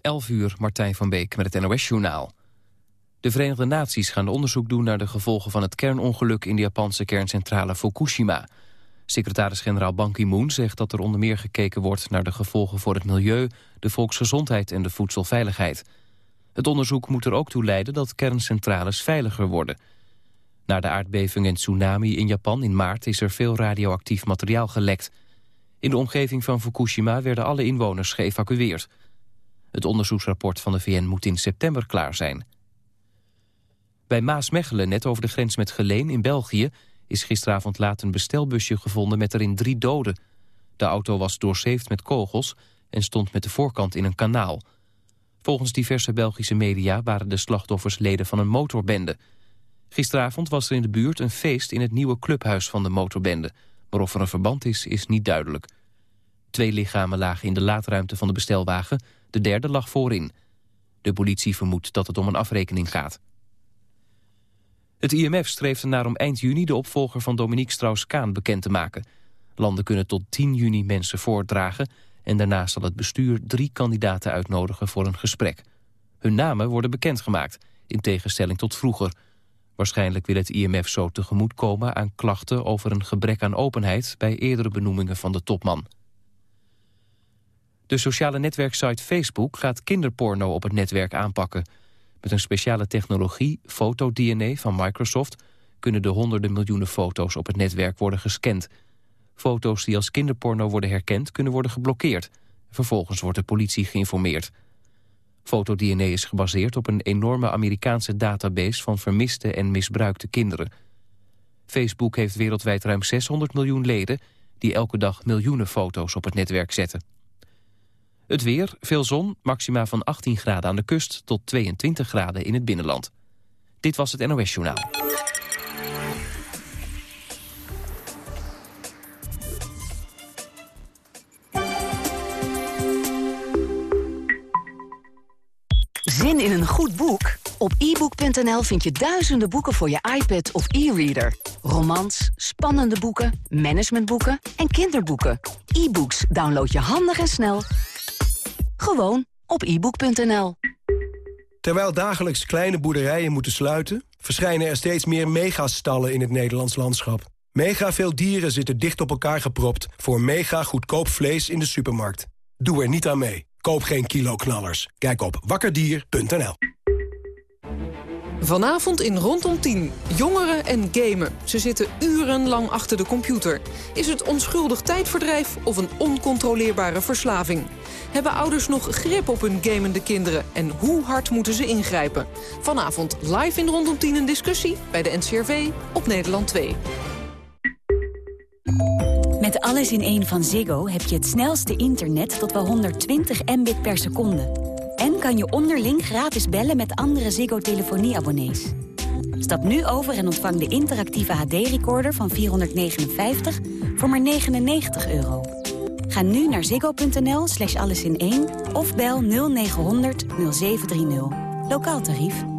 11 uur, Martijn van Beek met het NOS-journaal. De Verenigde Naties gaan onderzoek doen naar de gevolgen van het kernongeluk... in de Japanse kerncentrale Fukushima. Secretaris-generaal Ban Ki-moon zegt dat er onder meer gekeken wordt... naar de gevolgen voor het milieu, de volksgezondheid en de voedselveiligheid. Het onderzoek moet er ook toe leiden dat kerncentrales veiliger worden. Na de aardbeving en tsunami in Japan in maart... is er veel radioactief materiaal gelekt. In de omgeving van Fukushima werden alle inwoners geëvacueerd... Het onderzoeksrapport van de VN moet in september klaar zijn. Bij Maasmechelen, net over de grens met Geleen in België... is gisteravond laat een bestelbusje gevonden met erin drie doden. De auto was doorzeefd met kogels en stond met de voorkant in een kanaal. Volgens diverse Belgische media waren de slachtoffers leden van een motorbende. Gisteravond was er in de buurt een feest in het nieuwe clubhuis van de motorbende. Maar of er een verband is, is niet duidelijk. Twee lichamen lagen in de laadruimte van de bestelwagen... De derde lag voorin. De politie vermoedt dat het om een afrekening gaat. Het IMF streeft ernaar om eind juni de opvolger van Dominique Strauss-Kaan bekend te maken. Landen kunnen tot 10 juni mensen voordragen... en daarna zal het bestuur drie kandidaten uitnodigen voor een gesprek. Hun namen worden bekendgemaakt, in tegenstelling tot vroeger. Waarschijnlijk wil het IMF zo tegemoetkomen aan klachten over een gebrek aan openheid... bij eerdere benoemingen van de topman. De sociale netwerksite Facebook gaat kinderporno op het netwerk aanpakken. Met een speciale technologie, foto-DNA van Microsoft... kunnen de honderden miljoenen foto's op het netwerk worden gescand. Foto's die als kinderporno worden herkend kunnen worden geblokkeerd. Vervolgens wordt de politie geïnformeerd. Foto-DNA is gebaseerd op een enorme Amerikaanse database... van vermiste en misbruikte kinderen. Facebook heeft wereldwijd ruim 600 miljoen leden... die elke dag miljoenen foto's op het netwerk zetten. Het weer, veel zon, maxima van 18 graden aan de kust... tot 22 graden in het binnenland. Dit was het NOS Journaal. Zin in een goed boek? Op ebook.nl vind je duizenden boeken voor je iPad of e-reader. Romans, spannende boeken, managementboeken en kinderboeken. E-books download je handig en snel gewoon op ebook.nl. Terwijl dagelijks kleine boerderijen moeten sluiten... verschijnen er steeds meer megastallen in het Nederlands landschap. Mega veel dieren zitten dicht op elkaar gepropt... voor mega goedkoop vlees in de supermarkt. Doe er niet aan mee. Koop geen kilo-knallers. Kijk op wakkerdier.nl. Vanavond in Rondom 10. Jongeren en gamen. Ze zitten urenlang achter de computer. Is het onschuldig tijdverdrijf of een oncontroleerbare verslaving? Hebben ouders nog grip op hun gamende kinderen? En hoe hard moeten ze ingrijpen? Vanavond live in Rondom 10 een discussie bij de NCRV op Nederland 2. Met alles in één van Ziggo heb je het snelste internet tot wel 120 mbit per seconde. En kan je onderling gratis bellen met andere Ziggo-telefonieabonnees. Stap nu over en ontvang de interactieve HD-recorder van 459 voor maar 99 euro. Ga nu naar ziggo.nl slash alles in 1 of bel 0900 0730. Lokaal tarief.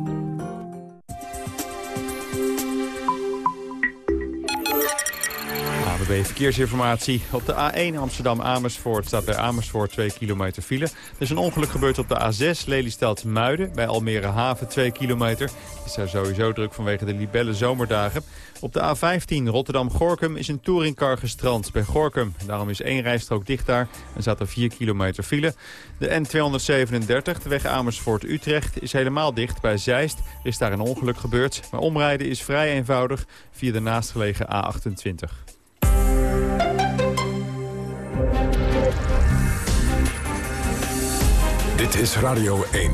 ABB Verkeersinformatie. Op de A1 Amsterdam-Amersfoort staat bij Amersfoort 2 kilometer file. Er is een ongeluk gebeurd op de A6 Lelystad-Muiden. Bij Almere Haven 2 kilometer. Is daar sowieso druk vanwege de libelle zomerdagen. Op de A15 Rotterdam-Gorkum is een touringcar gestrand bij Gorkum. Daarom is één rijstrook dicht daar en staat er 4 kilometer file. De N237, de weg Amersfoort-Utrecht, is helemaal dicht bij Zeist. Er is daar een ongeluk gebeurd, maar omrijden is vrij eenvoudig via de naastgelegen A28. Dit is Radio 1.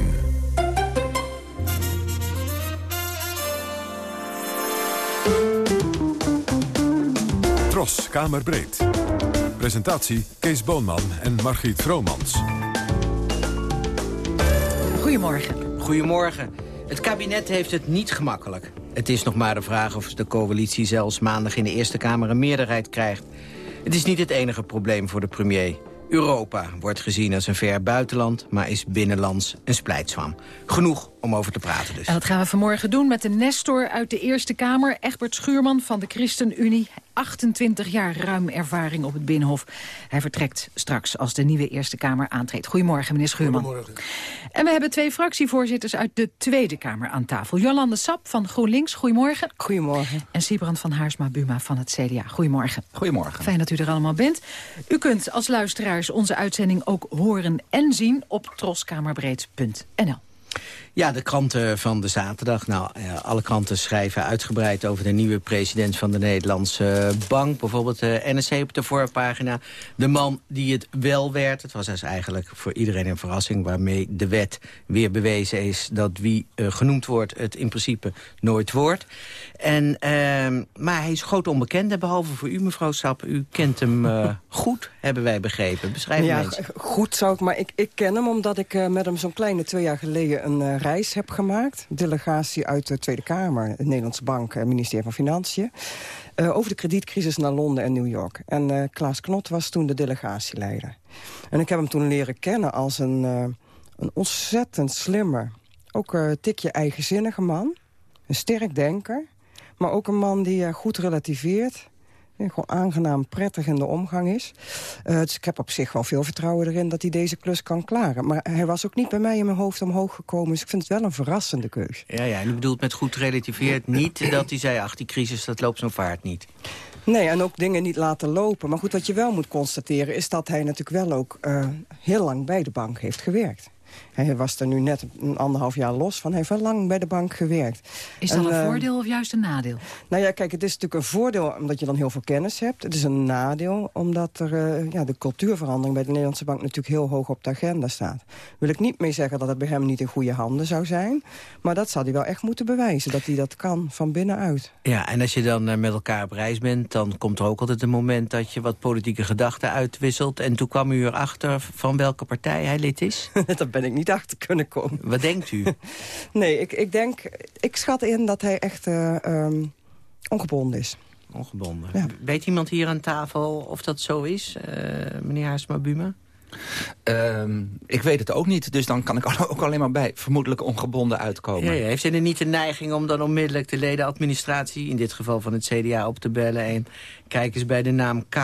Tros, Kamerbreed. Presentatie Kees Boonman en Margriet Vromans. Goedemorgen. Goedemorgen. Het kabinet heeft het niet gemakkelijk. Het is nog maar de vraag of de coalitie zelfs maandag in de Eerste Kamer een meerderheid krijgt. Het is niet het enige probleem voor de premier. Europa wordt gezien als een ver buitenland, maar is binnenlands een splijtswam. Genoeg om over te praten dus. En dat gaan we vanmorgen doen met de Nestor uit de Eerste Kamer, Egbert Schuurman van de ChristenUnie. 28 jaar ruim ervaring op het Binnenhof. Hij vertrekt straks als de nieuwe Eerste Kamer aantreedt. Goedemorgen, meneer Schuurman. Goedemorgen. En we hebben twee fractievoorzitters uit de Tweede Kamer aan tafel. Jolande Sap van GroenLinks, goedemorgen. Goedemorgen. En Siebrand van Haarsma-Buma van het CDA. Goedemorgen. Goedemorgen. Fijn dat u er allemaal bent. U kunt als luisteraars onze uitzending ook horen en zien op troskamerbreed.nl. Ja, de kranten van de zaterdag. Nou, alle kranten schrijven uitgebreid over de nieuwe president van de Nederlandse Bank. Bijvoorbeeld de NRC op de voorpagina. De man die het wel werd. Het was dus eigenlijk voor iedereen een verrassing... waarmee de wet weer bewezen is dat wie uh, genoemd wordt... het in principe nooit wordt. En, uh, maar hij is groot onbekende, behalve voor u, mevrouw Sap. U kent hem uh, goed, hebben wij begrepen. Beschrijf ja, hem eens. Goed zou ik, maar ik, ik ken hem omdat ik met hem zo'n kleine twee jaar geleden... een reis heb gemaakt. Delegatie uit de Tweede Kamer, de Nederlandse Bank en ministerie van Financiën. Uh, over de kredietcrisis naar Londen en New York. En uh, Klaas Knot was toen de delegatieleider. En ik heb hem toen leren kennen als een, uh, een ontzettend slimme... ook een tikje eigenzinnige man. Een sterk denker. Maar ook een man die goed relativeert gewoon aangenaam prettig in de omgang is. Uh, dus ik heb op zich wel veel vertrouwen erin dat hij deze klus kan klaren. Maar hij was ook niet bij mij in mijn hoofd omhoog gekomen. Dus ik vind het wel een verrassende keus. Ja, ja en u bedoelt met goed relativeerd niet dat hij zei... ach, die crisis, dat loopt zo'n vaart niet. Nee, en ook dingen niet laten lopen. Maar goed, wat je wel moet constateren... is dat hij natuurlijk wel ook uh, heel lang bij de bank heeft gewerkt. Hij was er nu net een anderhalf jaar los van. Hij heeft wel lang bij de bank gewerkt. Is dat en, een uh, voordeel of juist een nadeel? Nou ja, kijk, het is natuurlijk een voordeel omdat je dan heel veel kennis hebt. Het is een nadeel omdat er, uh, ja, de cultuurverandering bij de Nederlandse bank natuurlijk heel hoog op de agenda staat. Wil ik niet mee zeggen dat het bij hem niet in goede handen zou zijn. Maar dat zal hij wel echt moeten bewijzen, dat hij dat kan van binnenuit. Ja, en als je dan uh, met elkaar op reis bent, dan komt er ook altijd een moment dat je wat politieke gedachten uitwisselt. En toen kwam u erachter van welke partij hij lid is? dat ben ik niet achter kunnen komen. Wat denkt u? nee, ik, ik denk... Ik schat in dat hij echt uh, um, ongebonden is. Ongebonden. Ja. Weet iemand hier aan tafel of dat zo is, uh, meneer Haarsma-Buma? Um, ik weet het ook niet, dus dan kan ik ook alleen maar bij vermoedelijk ongebonden uitkomen. Ja, ja. Heeft hij er niet de neiging om dan onmiddellijk de ledenadministratie... in dit geval van het CDA, op te bellen en kijk eens bij de naam K...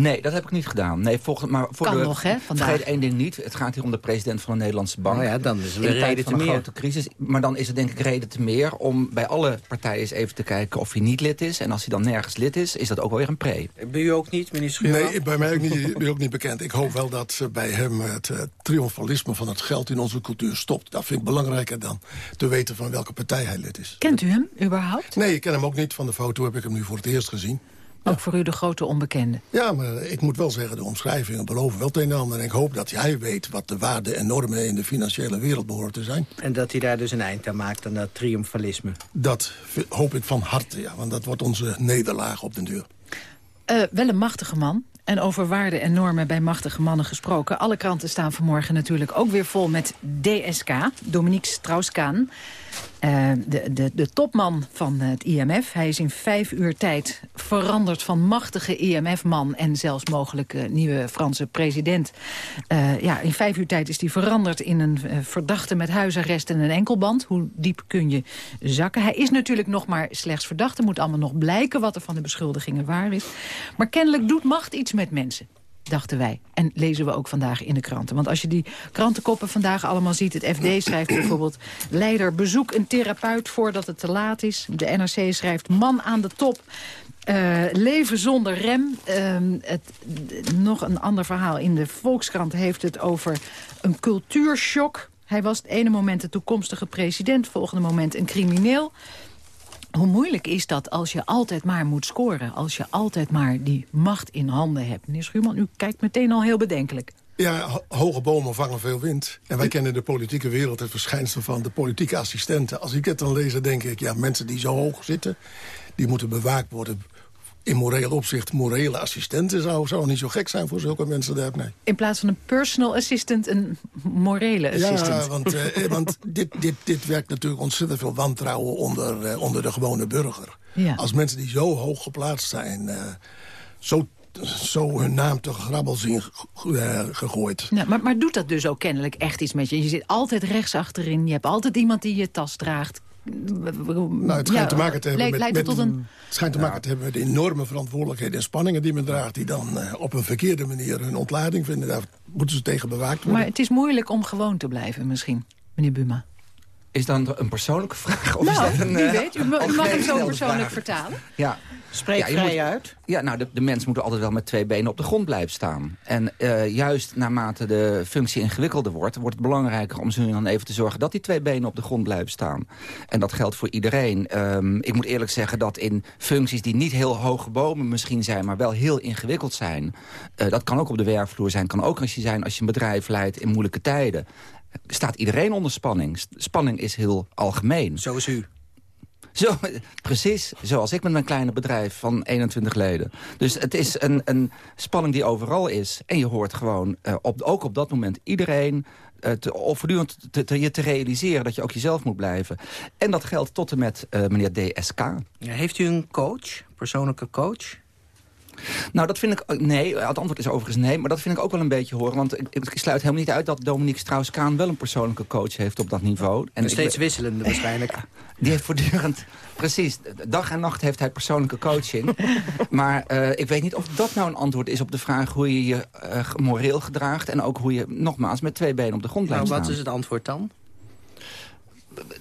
Nee, dat heb ik niet gedaan. Nee, volgens, maar voor kan de, nog, hè, vandaag. Vergeet één ding niet. Het gaat hier om de president van de Nederlandse Bank. Oh ja, dan is er in de reden van een te meer. grote crisis. Maar dan is het denk ik reden te meer om bij alle partijen eens even te kijken of hij niet lid is. En als hij dan nergens lid is, is dat ook wel weer een pre. Bij u ook niet, meneer Schuurman? Nee, bij mij ook niet, ook niet bekend. Ik hoop wel dat bij hem het uh, triomfalisme van het geld in onze cultuur stopt. Dat vind ik belangrijker dan te weten van welke partij hij lid is. Kent u hem überhaupt? Nee, ik ken hem ook niet. Van de foto heb ik hem nu voor het eerst gezien. Ook voor u de grote onbekende. Ja, maar ik moet wel zeggen, de omschrijvingen beloven wel het een en ander. En ik hoop dat hij weet wat de waarden en normen in de financiële wereld behoren te zijn. En dat hij daar dus een eind aan maakt aan dat triomfalisme. Dat hoop ik van harte, ja. Want dat wordt onze nederlaag op den duur. Uh, wel een machtige man. En over waarden en normen bij machtige mannen gesproken. Alle kranten staan vanmorgen natuurlijk ook weer vol met DSK. Dominique Strauss-Kaan. Uh, de, de, de topman van het IMF. Hij is in vijf uur tijd veranderd van machtige IMF-man... en zelfs mogelijk uh, nieuwe Franse president. Uh, ja, in vijf uur tijd is hij veranderd in een verdachte met huisarrest en een enkelband. Hoe diep kun je zakken? Hij is natuurlijk nog maar slechts verdachte. moet allemaal nog blijken wat er van de beschuldigingen waar is. Maar kennelijk doet macht iets met mensen dachten wij. En lezen we ook vandaag in de kranten. Want als je die krantenkoppen vandaag allemaal ziet... het FD schrijft bijvoorbeeld... Leider bezoek een therapeut voordat het te laat is. De NRC schrijft man aan de top. Uh, leven zonder rem. Uh, het, nog een ander verhaal in de Volkskrant heeft het over een cultuurshock. Hij was het ene moment de toekomstige president... volgende moment een crimineel. Hoe moeilijk is dat als je altijd maar moet scoren? Als je altijd maar die macht in handen hebt? Meneer Schuurman, u kijkt meteen al heel bedenkelijk. Ja, ho hoge bomen vangen veel wind. En wij kennen de politieke wereld het verschijnsel van de politieke assistenten. Als ik het dan lees, dan denk ik, ja, mensen die zo hoog zitten... die moeten bewaakt worden in moreel opzicht morele assistenten zou, zou niet zo gek zijn voor zulke mensen daar. Nee. In plaats van een personal assistant, een morele assistant. Ja, want, uh, want dit, dit, dit werkt natuurlijk ontzettend veel wantrouwen onder, uh, onder de gewone burger. Ja. Als mensen die zo hoog geplaatst zijn, zo zo hun naam te grabbel zien gegooid. Ja, maar, maar doet dat dus ook kennelijk echt iets met je? Je zit altijd rechts achterin, je hebt altijd iemand die je tas draagt. Nou, het schijnt te maken te hebben met, met tot een... Het schijnt te maken te hebben met de enorme verantwoordelijkheden en spanningen die men draagt... die dan uh, op een verkeerde manier hun ontlading vinden. Daar moeten ze tegen bewaakt worden. Maar het is moeilijk om gewoon te blijven misschien, meneer Buma. Is dan een persoonlijke vraag? Of nou, is dat een, wie weet. U, u mag hem zo persoonlijk vertalen. Ja. Spreek ja, vrij uit. Ja, nou, de, de mens moet altijd wel met twee benen op de grond blijven staan. En uh, juist naarmate de functie ingewikkelder wordt... wordt het belangrijker om zo dan even te zorgen... dat die twee benen op de grond blijven staan. En dat geldt voor iedereen. Um, ik moet eerlijk zeggen dat in functies die niet heel hoog gebomen misschien zijn... maar wel heel ingewikkeld zijn... Uh, dat kan ook op de werkvloer zijn, kan ook als je zijn... als je een bedrijf leidt in moeilijke tijden staat iedereen onder spanning. Spanning is heel algemeen. Zo is u. Zo, precies, zoals ik met mijn kleine bedrijf van 21 leden. Dus het is een, een spanning die overal is. En je hoort gewoon, uh, op, ook op dat moment, iedereen... Uh, te, of voortdurend te, te, je te realiseren dat je ook jezelf moet blijven. En dat geldt tot en met uh, meneer DSK. Heeft u een coach, persoonlijke coach? Nou, dat vind ik... Nee, het antwoord is overigens nee. Maar dat vind ik ook wel een beetje horen. Want ik, ik sluit helemaal niet uit dat Dominique Strauss-Kaan... wel een persoonlijke coach heeft op dat niveau. En steeds wisselende waarschijnlijk. Die heeft voortdurend... Precies, dag en nacht heeft hij persoonlijke coaching. maar uh, ik weet niet of dat nou een antwoord is op de vraag... hoe je je uh, moreel gedraagt... en ook hoe je nogmaals met twee benen op de grond blijft nou, staan. Wat is het antwoord dan?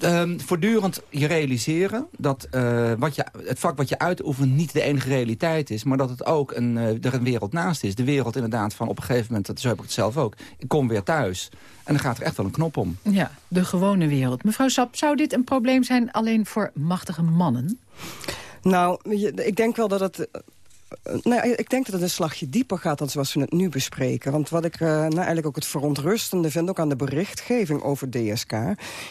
Um, voortdurend je realiseren dat uh, wat je, het vak wat je uitoefent niet de enige realiteit is... maar dat het ook een, uh, er een wereld naast is. De wereld inderdaad van op een gegeven moment, dat, zo heb ik het zelf ook... ik kom weer thuis en dan gaat er echt wel een knop om. Ja, de gewone wereld. Mevrouw Sap, zou dit een probleem zijn alleen voor machtige mannen? Nou, ik denk wel dat het nou, ik denk dat het een slagje dieper gaat dan zoals we het nu bespreken. Want wat ik uh, nou, eigenlijk ook het verontrustende vind... ook aan de berichtgeving over DSK...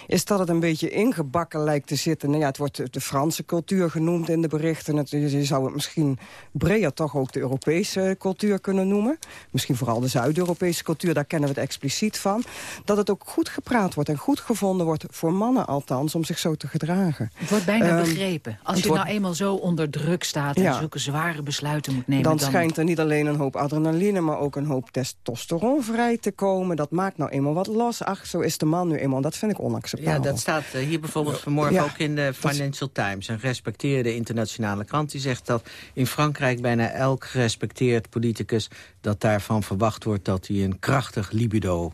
is dat het een beetje ingebakken lijkt te zitten. Nou ja, het wordt de Franse cultuur genoemd in de berichten. Het, je zou het misschien breder toch ook de Europese cultuur kunnen noemen. Misschien vooral de Zuid-Europese cultuur, daar kennen we het expliciet van. Dat het ook goed gepraat wordt en goed gevonden wordt... voor mannen althans, om zich zo te gedragen. Het wordt bijna um, begrepen. Als je nou eenmaal zo onder druk staat... en ja. zulke zware besluiten moet nemen. Dan, dan schijnt er niet alleen een hoop adrenaline... maar ook een hoop testosteron vrij te komen. Dat maakt nou eenmaal wat los. Ach, zo is de man nu eenmaal. Dat vind ik onacceptabel. Ja, dat staat uh, hier bijvoorbeeld vanmorgen ja, ook in de Financial Times. Een gerespecteerde internationale krant die zegt dat in Frankrijk... bijna elk gerespecteerd politicus dat daarvan verwacht wordt... dat hij een krachtig libido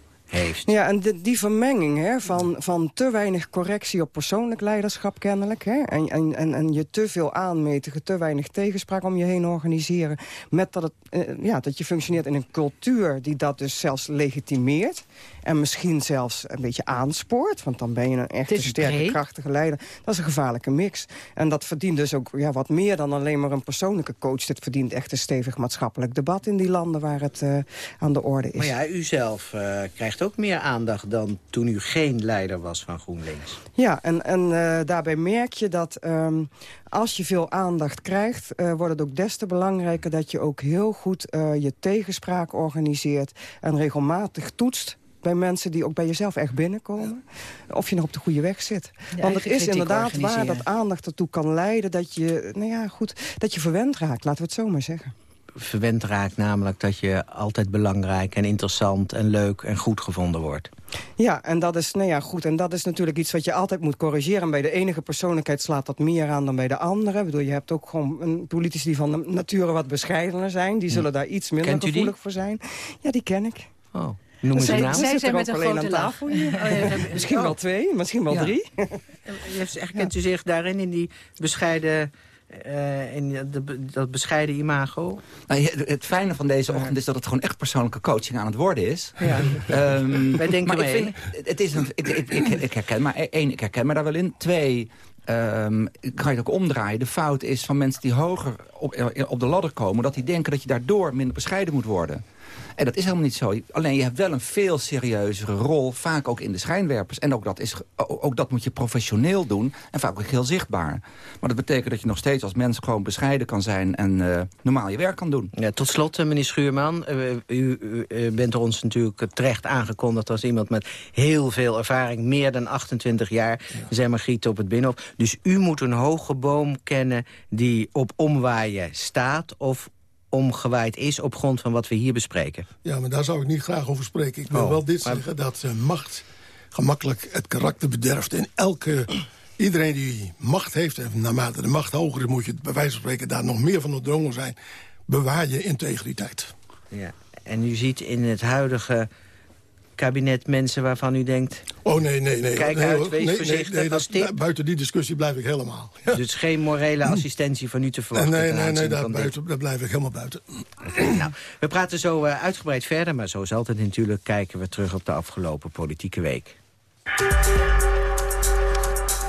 Ja, en die vermenging hè, van, van te weinig correctie op persoonlijk leiderschap kennelijk... Hè, en, en, en, je te veel aanmetigen, te weinig tegenspraak om je heen organiseren... met dat, het, uh, ja, dat je functioneert in een cultuur die dat dus zelfs legitimeert... en misschien zelfs een beetje aanspoort... want dan ben je een echt sterke, breed. krachtige leider. Dat is een gevaarlijke mix. En dat verdient dus ook ja, wat meer dan alleen maar een persoonlijke coach. Dit verdient echt een stevig maatschappelijk debat in die landen waar het uh, aan de orde is. Maar ja, u zelf uh, krijgt ook meer aandacht dan toen u geen leider was van GroenLinks. Ja, en, en uh, daarbij merk je dat um, als je veel aandacht krijgt... Uh, wordt het ook des te belangrijker dat je ook heel goed uh, je tegenspraak organiseert... en regelmatig toetst bij mensen die ook bij jezelf echt binnenkomen. Of je nog op de goede weg zit. De Want het is inderdaad waar dat aandacht ertoe kan leiden... dat je, nou ja, goed, dat je verwend raakt, laten we het zo maar zeggen verwend raakt. Namelijk dat je altijd belangrijk en interessant en leuk en goed gevonden wordt. Ja, en dat is, nou ja, goed, en dat is natuurlijk iets wat je altijd moet corrigeren. Bij de enige persoonlijkheid slaat dat meer aan dan bij de andere. Ik bedoel, je hebt ook gewoon een politici die van nature wat bescheidener zijn. Die zullen daar iets minder gevoelig voor zijn. Ja, die ken ik. Oh. Noem ze naam. Zij zijn met een grote tafel. Oh, ja, misschien oh. wel twee, misschien wel ja. drie. Herkent u zich daarin in die bescheiden uh, in de, dat bescheiden imago. Nou, het fijne van deze ochtend is dat het gewoon echt persoonlijke coaching aan het worden is. Ja. Um, Wij denken maar mee. Ik, vind, het is een, ik, ik, ik, ik, herken maar één, ik herken me daar wel in. Twee, um, kan je het ook omdraaien. De fout is van mensen die hoger op, op de ladder komen... dat die denken dat je daardoor minder bescheiden moet worden. En dat is helemaal niet zo. Alleen je hebt wel een veel serieuzere rol, vaak ook in de schijnwerpers. En ook dat, is, ook dat moet je professioneel doen en vaak ook heel zichtbaar. Maar dat betekent dat je nog steeds als mens gewoon bescheiden kan zijn... en uh, normaal je werk kan doen. Ja, tot slot, eh, meneer Schuurman. Uh, u, u bent er ons natuurlijk terecht aangekondigd als iemand met heel veel ervaring. Meer dan 28 jaar, ja. zei Margriet op het Binnenhof. Dus u moet een hoge boom kennen die op omwaaien staat... of omgewaaid is op grond van wat we hier bespreken. Ja, maar daar zou ik niet graag over spreken. Ik wil oh, wel dit maar... zeggen, dat uh, macht gemakkelijk het karakter bederft in elke Iedereen die macht heeft, en naarmate de macht hoger is... moet je bij wijze van spreken daar nog meer van noodrongen zijn... bewaar je integriteit. Ja. En u ziet in het huidige kabinet mensen waarvan u denkt... Oh nee, nee, nee. Kijk nee, uit, wees nee, voorzichtig nee, nee, als tip. dat- Buiten die discussie blijf ik helemaal. Ja. Dus geen morele assistentie van u te verwachten. nee, nee, nee, daar, buiten, daar blijf ik helemaal buiten. Nou, we praten zo eh, uitgebreid verder, maar zoals altijd natuurlijk kijken we terug op de afgelopen politieke week.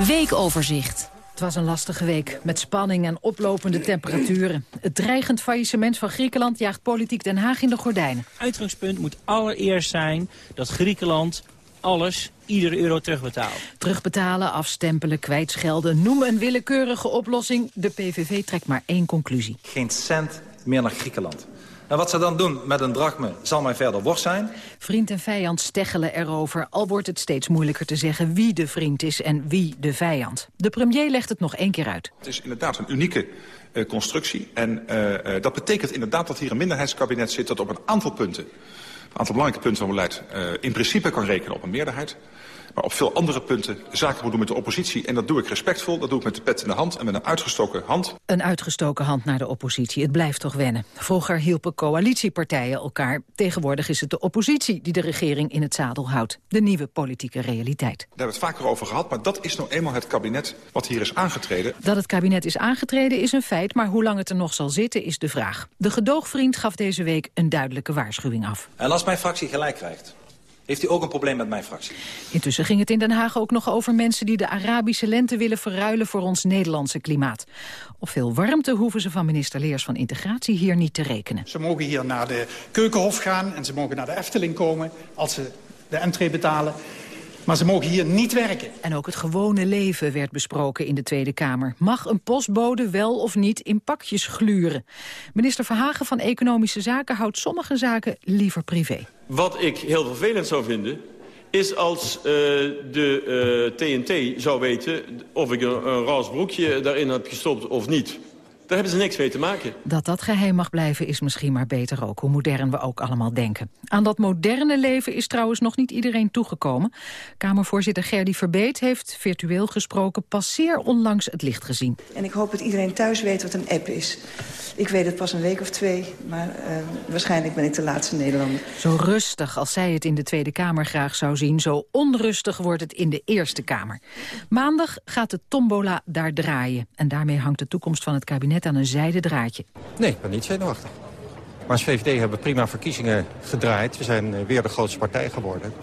Weekoverzicht. Het was een lastige week, met spanning en oplopende temperaturen. Het dreigend faillissement van Griekenland jaagt politiek Den Haag in de gordijnen. Uitgangspunt moet allereerst zijn dat Griekenland alles, iedere euro terugbetaalt. Terugbetalen, afstempelen, kwijtschelden, noem een willekeurige oplossing. De PVV trekt maar één conclusie. Geen cent meer naar Griekenland. En wat ze dan doen met een drachme zal mij verder worst zijn. Vriend en vijand steggelen erover, al wordt het steeds moeilijker te zeggen wie de vriend is en wie de vijand. De premier legt het nog één keer uit. Het is inderdaad een unieke eh, constructie. En eh, eh, dat betekent inderdaad dat hier een minderheidskabinet zit... dat op een aantal punten, een aantal belangrijke punten van beleid... eh, in principe kan rekenen op een meerderheid. Maar op veel andere punten zaken moet doen met de oppositie. En dat doe ik respectvol, dat doe ik met de pet in de hand en met een uitgestoken hand. Een uitgestoken hand naar de oppositie, het blijft toch wennen. Vroeger hielpen coalitiepartijen elkaar. Tegenwoordig is het de oppositie die de regering in het zadel houdt. De nieuwe politieke realiteit. Daar hebben we het vaker over gehad, maar dat is nou eenmaal het kabinet wat hier is aangetreden. Dat het kabinet is aangetreden is een feit, maar hoe lang het er nog zal zitten is de vraag. De gedoogvriend gaf deze week een duidelijke waarschuwing af. En als mijn fractie gelijk krijgt, heeft u ook een probleem met mijn fractie. Intussen ging het in Den Haag ook nog over mensen die de Arabische lente willen verruilen voor ons Nederlandse klimaat. Op veel warmte hoeven ze van minister Leers van Integratie hier niet te rekenen. Ze mogen hier naar de Keukenhof gaan en ze mogen naar de Efteling komen als ze de entree betalen. Maar ze mogen hier niet werken. En ook het gewone leven werd besproken in de Tweede Kamer. Mag een postbode wel of niet in pakjes gluren? Minister Verhagen van Economische Zaken houdt sommige zaken liever privé. Wat ik heel vervelend zou vinden, is als uh, de uh, TNT zou weten of ik een, een roze broekje daarin heb gestopt of niet. Daar hebben ze niks mee te maken. Dat dat geheim mag blijven is misschien maar beter ook, hoe modern we ook allemaal denken. Aan dat moderne leven is trouwens nog niet iedereen toegekomen. Kamervoorzitter Gerdy Verbeet heeft virtueel gesproken pas zeer onlangs het licht gezien. En ik hoop dat iedereen thuis weet wat een app is. Ik weet het pas een week of twee, maar uh, waarschijnlijk ben ik de laatste Nederlander. Zo rustig als zij het in de Tweede Kamer graag zou zien... zo onrustig wordt het in de Eerste Kamer. Maandag gaat de tombola daar draaien. En daarmee hangt de toekomst van het kabinet aan een zijden draadje. Nee, ik ben niet zenuwachtig. Maar als VVD hebben we prima verkiezingen gedraaid. We zijn uh, weer de grootste partij geworden.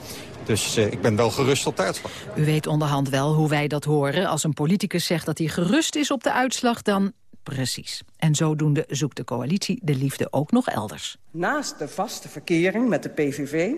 Dus uh, ik ben wel gerust op de uitslag. U weet onderhand wel hoe wij dat horen. Als een politicus zegt dat hij gerust is op de uitslag, dan precies. En zodoende zoekt de coalitie de liefde ook nog elders. Naast de vaste verkering met de PVV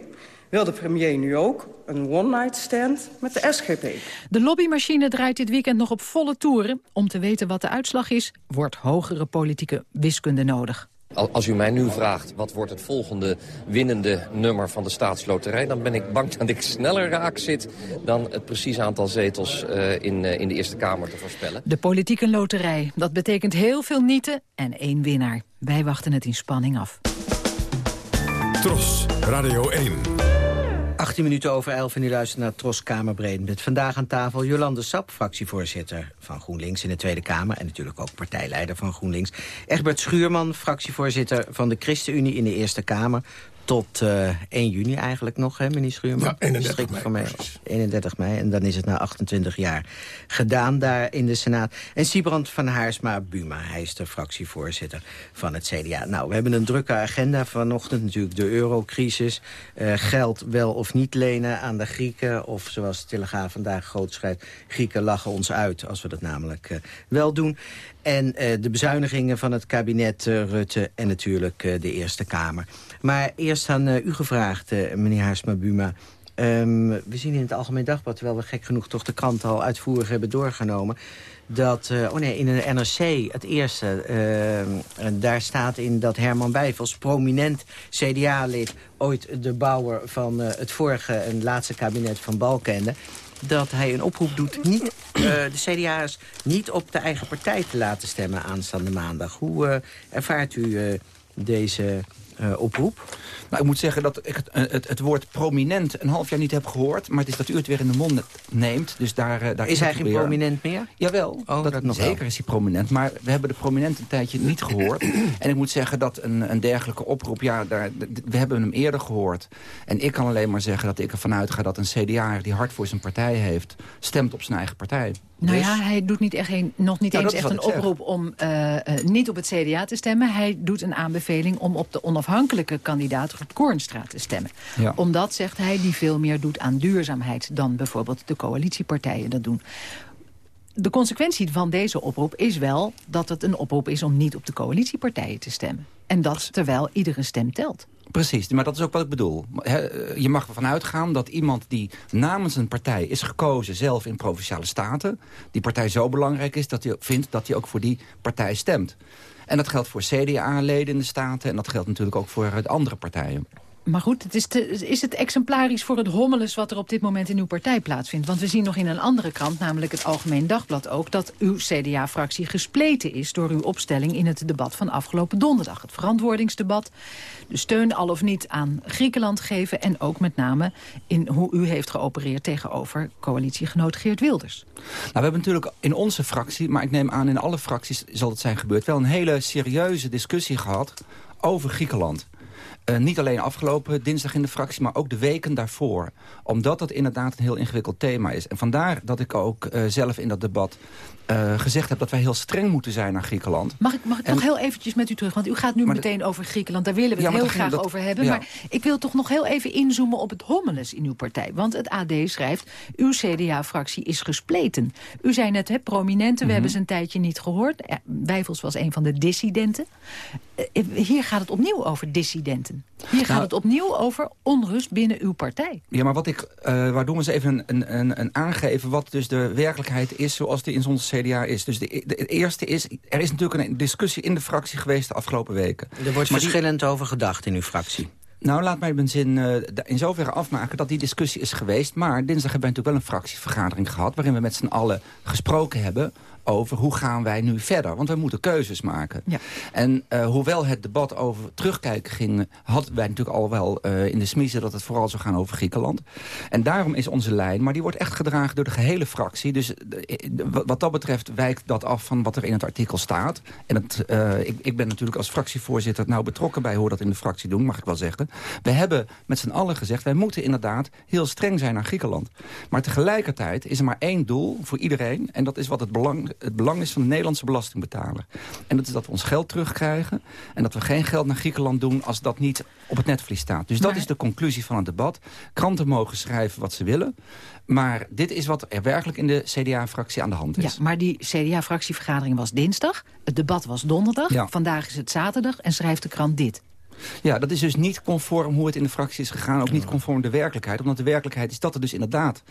wil de premier nu ook een one-night stand met de SGP. De lobbymachine draait dit weekend nog op volle toeren. Om te weten wat de uitslag is, wordt hogere politieke wiskunde nodig. Als u mij nu vraagt wat wordt het volgende winnende nummer van de staatsloterij... dan ben ik bang dat ik sneller raak zit dan het precies aantal zetels uh, in, uh, in de Eerste Kamer te voorspellen. De politieke loterij, dat betekent heel veel nieten en één winnaar. Wij wachten het in spanning af. Tros, Radio 1. 18 minuten over 11 en u luistert naar Tros Kamerbreed. Met vandaag aan tafel Jolande Sap, fractievoorzitter van GroenLinks in de Tweede Kamer. En natuurlijk ook partijleider van GroenLinks. Egbert Schuurman, fractievoorzitter van de ChristenUnie in de Eerste Kamer. Tot uh, 1 juni eigenlijk nog, hè, meneer Schuurman? Ja, 31 mei, van mij. 31 mei, en dan is het na 28 jaar gedaan daar in de Senaat. En Siebrand van Haarsma-Buma, hij is de fractievoorzitter van het CDA. Nou, we hebben een drukke agenda vanochtend, natuurlijk de eurocrisis. Uh, geld wel of niet lenen aan de Grieken, of zoals de Telegraaf vandaag groot schrijft... Grieken lachen ons uit, als we dat namelijk uh, wel doen. En uh, de bezuinigingen van het kabinet Rutte en natuurlijk de Eerste Kamer. Maar eerst aan u gevraagd, meneer Haarsma-Buma. Um, we zien in het Algemeen Dagblad, terwijl we gek genoeg toch de krant al uitvoerig hebben doorgenomen... dat, oh nee, in de NRC, het eerste, daar staat in dat Herman Wijfels, prominent CDA-lid... ooit de bouwer van het vorige en laatste kabinet van Balkende dat hij een oproep doet niet, uh, de CDA's niet op de eigen partij te laten stemmen aanstaande maandag. Hoe uh, ervaart u uh, deze oproep? Nou, ik moet zeggen dat ik het, eh, het, het, woord prominent een half jaar niet heb gehoord. Maar het is dat u het weer in de mond neemt. Dus daar, uh, daar is hij geen weer. prominent meer? Jawel, oh, dat, dat nog zeker wel. is hij prominent. Maar we hebben de prominent een tijdje niet gehoord. en ik moet zeggen dat een, een dergelijke oproep... ja, daar, we hebben hem eerder gehoord. En ik kan alleen maar zeggen dat ik ervan uitga... dat een CDA die hard voor zijn partij heeft... stemt op zijn eigen partij. Nou Dus- ja, hij doet niet echt een, nog niet eens echt een zeg. oproep om eh, eh, niet op het CDA te stemmen. Hij doet een aanbeveling om op de onafhankelijke kandidaat Ruud Koornstra te stemmen. Ja. Omdat, zegt hij, die veel meer doet aan duurzaamheid dan bijvoorbeeld de coalitiepartijen dat doen. De consequentie van deze oproep is wel dat het een oproep is om niet op de coalitiepartijen te stemmen. En dat terwijl iedere stem telt. Precies, maar dat is ook wat ik bedoel. Je mag ervan uitgaan dat iemand die namens een partij is gekozen... zelf in Provinciale Staten, die partij zo belangrijk is... dat hij vindt dat hij ook voor die partij stemt. En dat geldt voor CDA-leden in de Staten... en dat geldt natuurlijk ook voor de andere partijen. Maar goed, het is, is het exemplarisch voor het hommeles wat er op dit moment in uw partij plaatsvindt? Want we zien nog in een andere krant, namelijk het Algemeen Dagblad ook... dat uw CDA-fractie gespleten is door uw opstelling in het debat van afgelopen donderdag. Het verantwoordingsdebat, de steun al of niet aan Griekenland geven... en ook met name in hoe u heeft geopereerd tegenover coalitiegenoot Geert Wilders. Nou, we hebben natuurlijk in onze fractie, maar ik neem aan in alle fracties zal het zijn gebeurd... wel een hele serieuze discussie gehad over Griekenland. Eh, niet alleen afgelopen dinsdag in de fractie, maar ook de weken daarvoor. Omdat dat inderdaad een heel ingewikkeld thema is. En vandaar dat ik ook eh, zelf in dat debat eh, gezegd heb... dat wij heel streng moeten zijn naar Griekenland. Mag ik, mag ik En- nog heel eventjes met u terug? Want u gaat nu meteen over Griekenland. Daar willen we het heel graag dat- over hebben. ja. Maar ik wil toch nog heel even inzoomen op het hommeles in uw partij. Want het AD schrijft, uw CDA-fractie is gespleten. U zei net, hè, prominenten, we Mhm. hebben ze een tijdje niet gehoord. Ja, Wijfels was een van de dissidenten. Eh, Hier gaat het opnieuw over dissidenten. Hier gaat Nou- het opnieuw over onrust binnen uw partij. Ja, maar wat ik, eh waardoor we eens even een, een, een aangeven... wat dus de werkelijkheid is zoals die in onze CDA is. Dus de, de, het eerste is, er is natuurlijk een discussie in de fractie geweest de afgelopen weken. Er wordt Maar die- verschillend over gedacht in uw fractie. Nou, laat mij mijn zin eh, in zoverre afmaken dat die discussie is geweest. Maar dinsdag hebben wij natuurlijk wel een fractievergadering gehad... waarin we met z'n allen gesproken hebben over hoe gaan wij nu verder. Want we moeten keuzes maken. Ja. En eh, hoewel het debat over terugkijken ging... hadden wij natuurlijk al wel eh, in de smiezen dat het vooral zou gaan over Griekenland. En daarom is onze lijn, maar die wordt echt gedragen door de gehele fractie. Dus eh, wat- dat betreft wijkt dat af van wat er in het artikel staat. En het, ik, ik ben natuurlijk als fractievoorzitter nou betrokken bij hoe we dat in de fractie doen, mag ik wel zeggen. We hebben met z'n allen gezegd, wij moeten inderdaad heel streng zijn naar Griekenland. Maar tegelijkertijd is er maar één doel voor iedereen. En dat is wat het belang, het belang is van de Nederlandse belastingbetaler. En dat is dat we ons geld terugkrijgen. En dat we geen geld naar Griekenland doen als dat niet op het netvlies staat. Dus dat is de conclusie van het debat. Kranten mogen schrijven wat ze willen. Maar dit is wat er werkelijk in de CDA-fractie aan de hand Ja, is. maar die CDA-fractievergadering was dinsdag. Het debat was donderdag. Ja. Vandaag is het zaterdag en schrijft de krant dit. Ja, dat is dus niet conform hoe het in de fractie is gegaan. Ook niet conform de werkelijkheid. Omdat de werkelijkheid is dat er dus inderdaad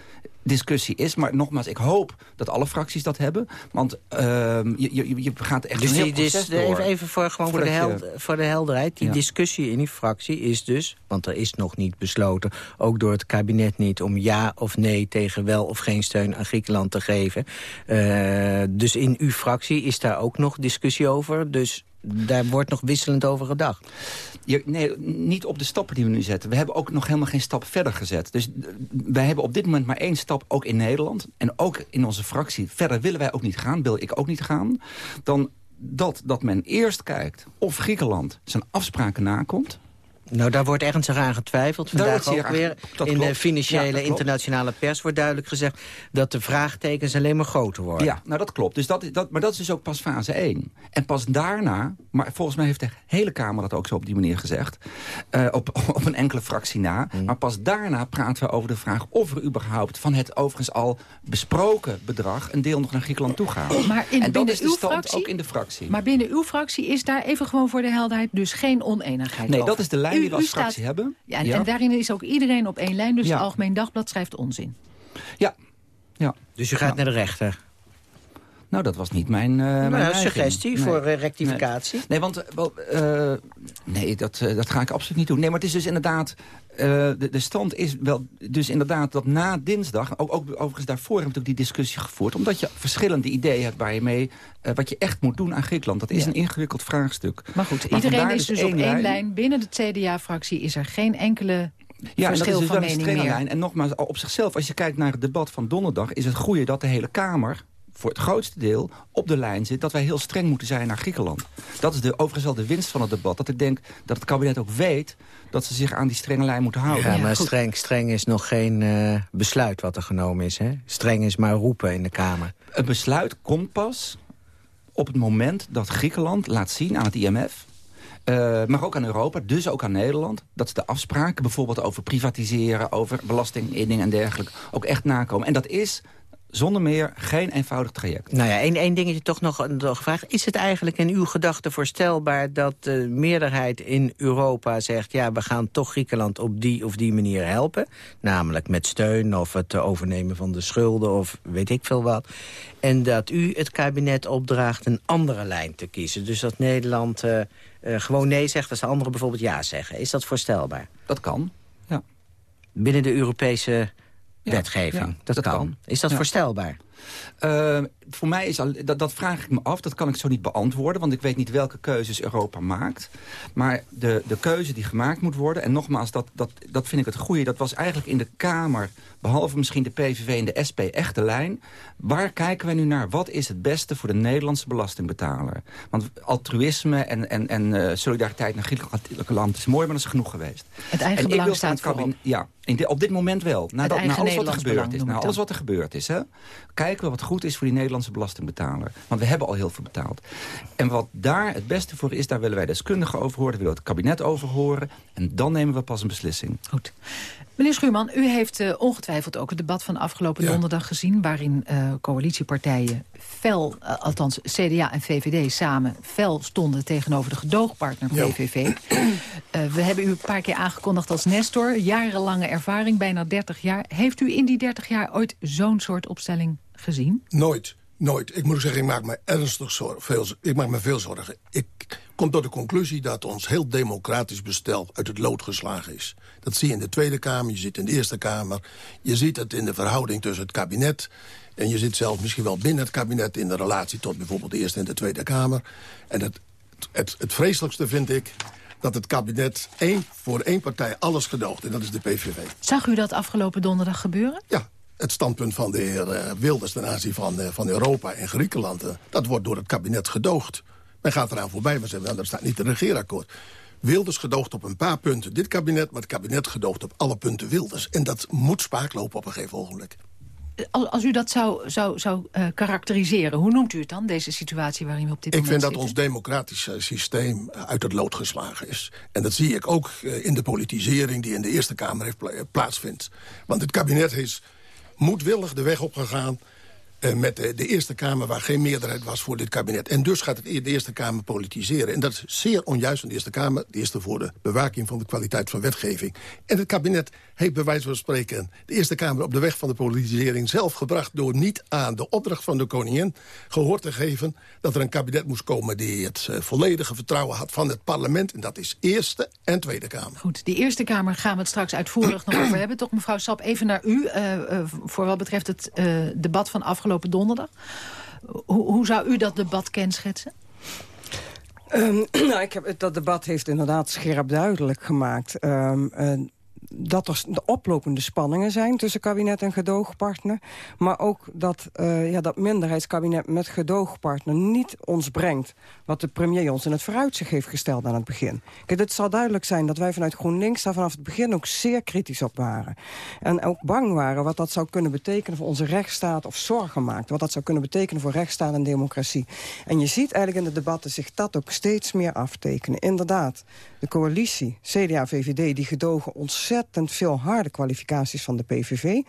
discussie is. Maar nogmaals, ik hoop dat alle fracties dat hebben. Want ehm, je, je, je gaat echt Dus een heel proces door. even, even voor, gewoon voor, de held, voor de helderheid. Die Ja. discussie in die fractie is dus, want er is nog niet besloten... ook door het kabinet niet om ja of nee tegen wel of geen steun aan Griekenland te geven. Eh, dus in uw fractie is daar ook nog discussie over. Dus daar wordt nog wisselend over gedacht. Nee, niet op de stappen die we nu zetten. We hebben ook nog helemaal geen stap verder gezet. Dus eh, wij hebben op dit moment maar één stap, ook in Nederland. En ook in onze fractie. Verder willen wij ook niet gaan, wil ik ook niet gaan. Dan dat, dat men eerst kijkt of Griekenland zijn afspraken nakomt. Nou, daar wordt ergens aan getwijfeld. Vandaag ook weer dat in de financiële Ja, internationale pers wordt duidelijk gezegd... dat de vraagtekens alleen maar groter worden. Ja, nou dat klopt. Dus dat, is- dat, maar dat is dus ook pas fase 1. En pas daarna, maar volgens mij heeft de hele Kamer dat ook zo op die manier gezegd... eh, op, op een enkele fractie na. Mm. Maar pas daarna praten we over de vraag of er überhaupt... van het overigens al besproken bedrag een deel nog naar Griekenland toe gaat. Maar in, en dat binnen is de uw stand fractie, ook in de fractie. Maar binnen uw fractie is daar even gewoon voor de helderheid dus geen oneenigheid Nee, over. dat is de lijn die we als fractie hebben. Ja, en, Ja. en daarin is ook iedereen op één lijn. Dus Ja. het Algemeen Dagblad schrijft onzin. Ja. ja. Dus u gaat naar de rechter? Nou, dat was niet mijn, eh mijn Nou, neiging. suggestie Nee. voor eh, rectificatie. Nee, want eh, wel, nee, dat, dat ga ik absoluut niet doen. Nee, maar het is dus inderdaad... Uh, de, de, stand is wel dus inderdaad dat na dinsdag... ook, ook overigens daarvoor we natuurlijk die discussie gevoerd... omdat je verschillende ideeën hebt waar je mee... Uh, wat je echt moet doen aan Griekenland. Dat is Ja. een ingewikkeld vraagstuk. Maar goed, Maar iedereen is dus op één lijn. Binnen de CDA-fractie is er geen enkele Ja, en dat verschil is dus van wel een. En nogmaals, op zichzelf, als je kijkt naar het debat van donderdag... is het goede dat de hele Kamer voor het grootste deel op de lijn zit... dat wij heel streng moeten zijn naar Griekenland. Dat is de, overigens wel de winst van het debat. Dat ik denk dat het kabinet ook weet dat ze zich aan die strenge lijn moeten houden. Ja, maar streng, streng is nog geen eh, besluit wat er genomen is. Hè? Streng is maar roepen in de Kamer. Het besluit komt pas op het moment dat Griekenland laat zien aan het IMF... eh, maar ook aan Europa, dus ook aan Nederland... dat ze de afspraken bijvoorbeeld over privatiseren... over belastinginning en dergelijke ook echt nakomen. En dat is zonder meer geen eenvoudig traject. Nou ja, één, één dingetje toch nog, nog gevraagd. Is het eigenlijk in uw gedachten voorstelbaar dat de meerderheid in Europa zegt... ja, we gaan toch Griekenland op die of die manier helpen? Namelijk met steun of het overnemen van de schulden of weet ik veel wat. En dat u het kabinet opdraagt een andere lijn te kiezen. Dus dat Nederland eh, eh, gewoon nee zegt als de anderen bijvoorbeeld ja zeggen. Is dat voorstelbaar? Dat kan, ja. Binnen de Europese wetgeving? dat, dat kan. kan. Is dat voorstelbaar? Uh, voor mij is al, dat, dat vraag ik me af. Dat kan ik zo niet beantwoorden. Want ik weet niet welke keuzes Europa maakt. Maar de, de keuze die gemaakt moet worden... en nogmaals, dat, dat, dat vind ik het goede... dat was eigenlijk in de Kamer... behalve misschien de PVV en de SP echt de lijn. Waar kijken wij nu naar? Wat is het beste voor de Nederlandse belastingbetaler? Want altruïsme en, en, en uh, solidariteit naar Griekenland is mooi... maar dat is genoeg geweest. Het eigen en ik belang wil staat kabinet. Ja, de, op dit moment wel. Na, dat, na alles wat er gebeurd is. Na alles wat er gebeurd is. Hè? Kijken we wat goed is voor die Nederlandse belastingbetaler. Want we hebben al heel veel betaald. En wat daar het beste voor is, daar willen wij deskundigen over horen. Daar willen we het kabinet over horen. En dan nemen we pas een beslissing. Goed. Meneer Schuurman, u heeft eh, ongetwijfeld ook het debat van afgelopen donderdag gezien... waarin eh, coalitiepartijen fel, eh, althans CDA en VVD samen... fel stonden tegenover de gedoogpartner Ja. PVV. Eh, we hebben u een paar keer aangekondigd als Nestor. Jarenlange ervaring, bijna 30 jaar. Heeft u in die 30 jaar ooit zo'n soort opstelling gezien? Nooit. Nooit. Ik moet zeggen, ik maak me ernstig zorgen. Veel, ik maak me veel zorgen. Ik kom tot de conclusie dat ons heel democratisch bestel uit het lood geslagen is. Dat zie je in de Tweede Kamer, je ziet in de Eerste Kamer. Je ziet het in de verhouding tussen het kabinet... en je ziet zelfs misschien wel binnen het kabinet... in de relatie tot bijvoorbeeld de Eerste en de Tweede Kamer. En het, het, het vreselijkste vind ik dat het kabinet één, voor één partij alles gedoogt. En dat is de PVV. Zag u dat afgelopen donderdag gebeuren? Ja, het standpunt van de heer eh, Wilders ten aanzien van, eh, van Europa en Griekenland... eh, dat wordt door het kabinet gedoogd. Men gaat eraan voorbij, maar ze zeggen, nou, dat staat niet in het regeerakkoord. Wilders gedoogt op een paar punten dit kabinet... maar het kabinet gedoogt op alle punten Wilders. En dat moet spaak lopen op een gegeven ogenblik. Als, als u dat zou, zou, zou karakteriseren, hoe noemt u het dan, deze situatie waarin we op dit Ik moment vind dat zitten? ons democratisch eh, systeem uit het lood geslagen is. En dat zie ik ook in de politisering die in de Eerste Kamer heeft pla- plaatsvindt. Want het kabinet is moedwillig de weg opgegaan... eh, met de, de Eerste Kamer waar geen meerderheid was voor dit kabinet. En dus gaat het de Eerste Kamer politiseren. En dat is zeer onjuist van de Eerste Kamer. De Eerste voor de bewaking van de kwaliteit van wetgeving. En het kabinet heeft bij wijze van spreken... de Eerste Kamer op de weg van de politisering zelf gebracht... door niet aan de opdracht van de koningin gehoor te geven... dat er een kabinet moest komen die het eh, volledige vertrouwen had van het parlement. En dat is Eerste en Tweede Kamer. Goed, die Eerste Kamer gaan we het straks uitvoerig nog over hebben. Toch, mevrouw Sap, even naar u, eh, eh, voor wat betreft het eh, debat van afgelopen donderdag. Hoe, hoe zou u dat debat kenschetsen? Ehm, nou, ik heb, dat debat heeft inderdaad scherp duidelijk gemaakt... ehm, eh, dat er de oplopende spanningen zijn tussen kabinet en gedoogpartner. Maar ook dat eh, ja, dat minderheidskabinet met gedoogpartner niet ons brengt... wat de premier ons in het vooruitzicht heeft gesteld aan het begin. Kijk, het zal duidelijk zijn dat wij vanuit GroenLinks... daar vanaf het begin ook zeer kritisch op waren. En ook bang waren wat dat zou kunnen betekenen voor onze rechtsstaat... of zorgen maakten wat dat zou kunnen betekenen voor rechtsstaat en democratie. En je ziet eigenlijk in de debatten zich dat ook steeds meer aftekenen. Inderdaad, de coalitie, CDA-VVD, die gedogen ontzettend veel harde kwalificaties van de PVV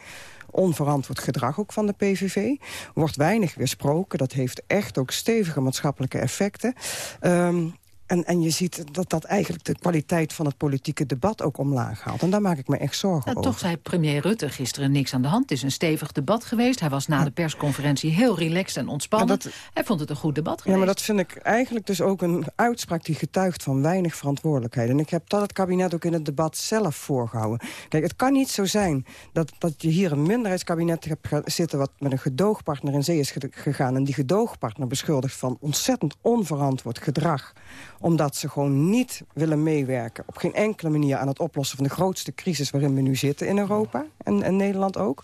onverantwoord gedrag ook van de PVV. Wordt weinig weersproken. Dat heeft echt ook stevige maatschappelijke effecten. Um, En, en je ziet dat dat eigenlijk de kwaliteit van het politieke debat ook omlaag haalt. En daar maak ik me echt zorgen en over. Toch zei premier Rutte gisteren niks aan de hand. Het is een stevig debat geweest. Hij was na de persconferentie heel relaxed en ontspannen. Hij vond het een goed debat geweest. Ja, maar dat vind ik eigenlijk dus ook een uitspraak die getuigt van weinig verantwoordelijkheid. En ik heb dat het kabinet ook in het debat zelf voorgehouden. Kijk, het kan niet zo zijn dat, dat je hier een minderheidskabinet hebt zitten... wat met een gedoogpartner in zee is gegaan... en die gedoogpartner beschuldigt van ontzettend onverantwoord gedrag omdat ze gewoon niet willen meewerken... op geen enkele manier aan het oplossen van de grootste crisis... waarin we nu zitten in Europa en, en Nederland ook.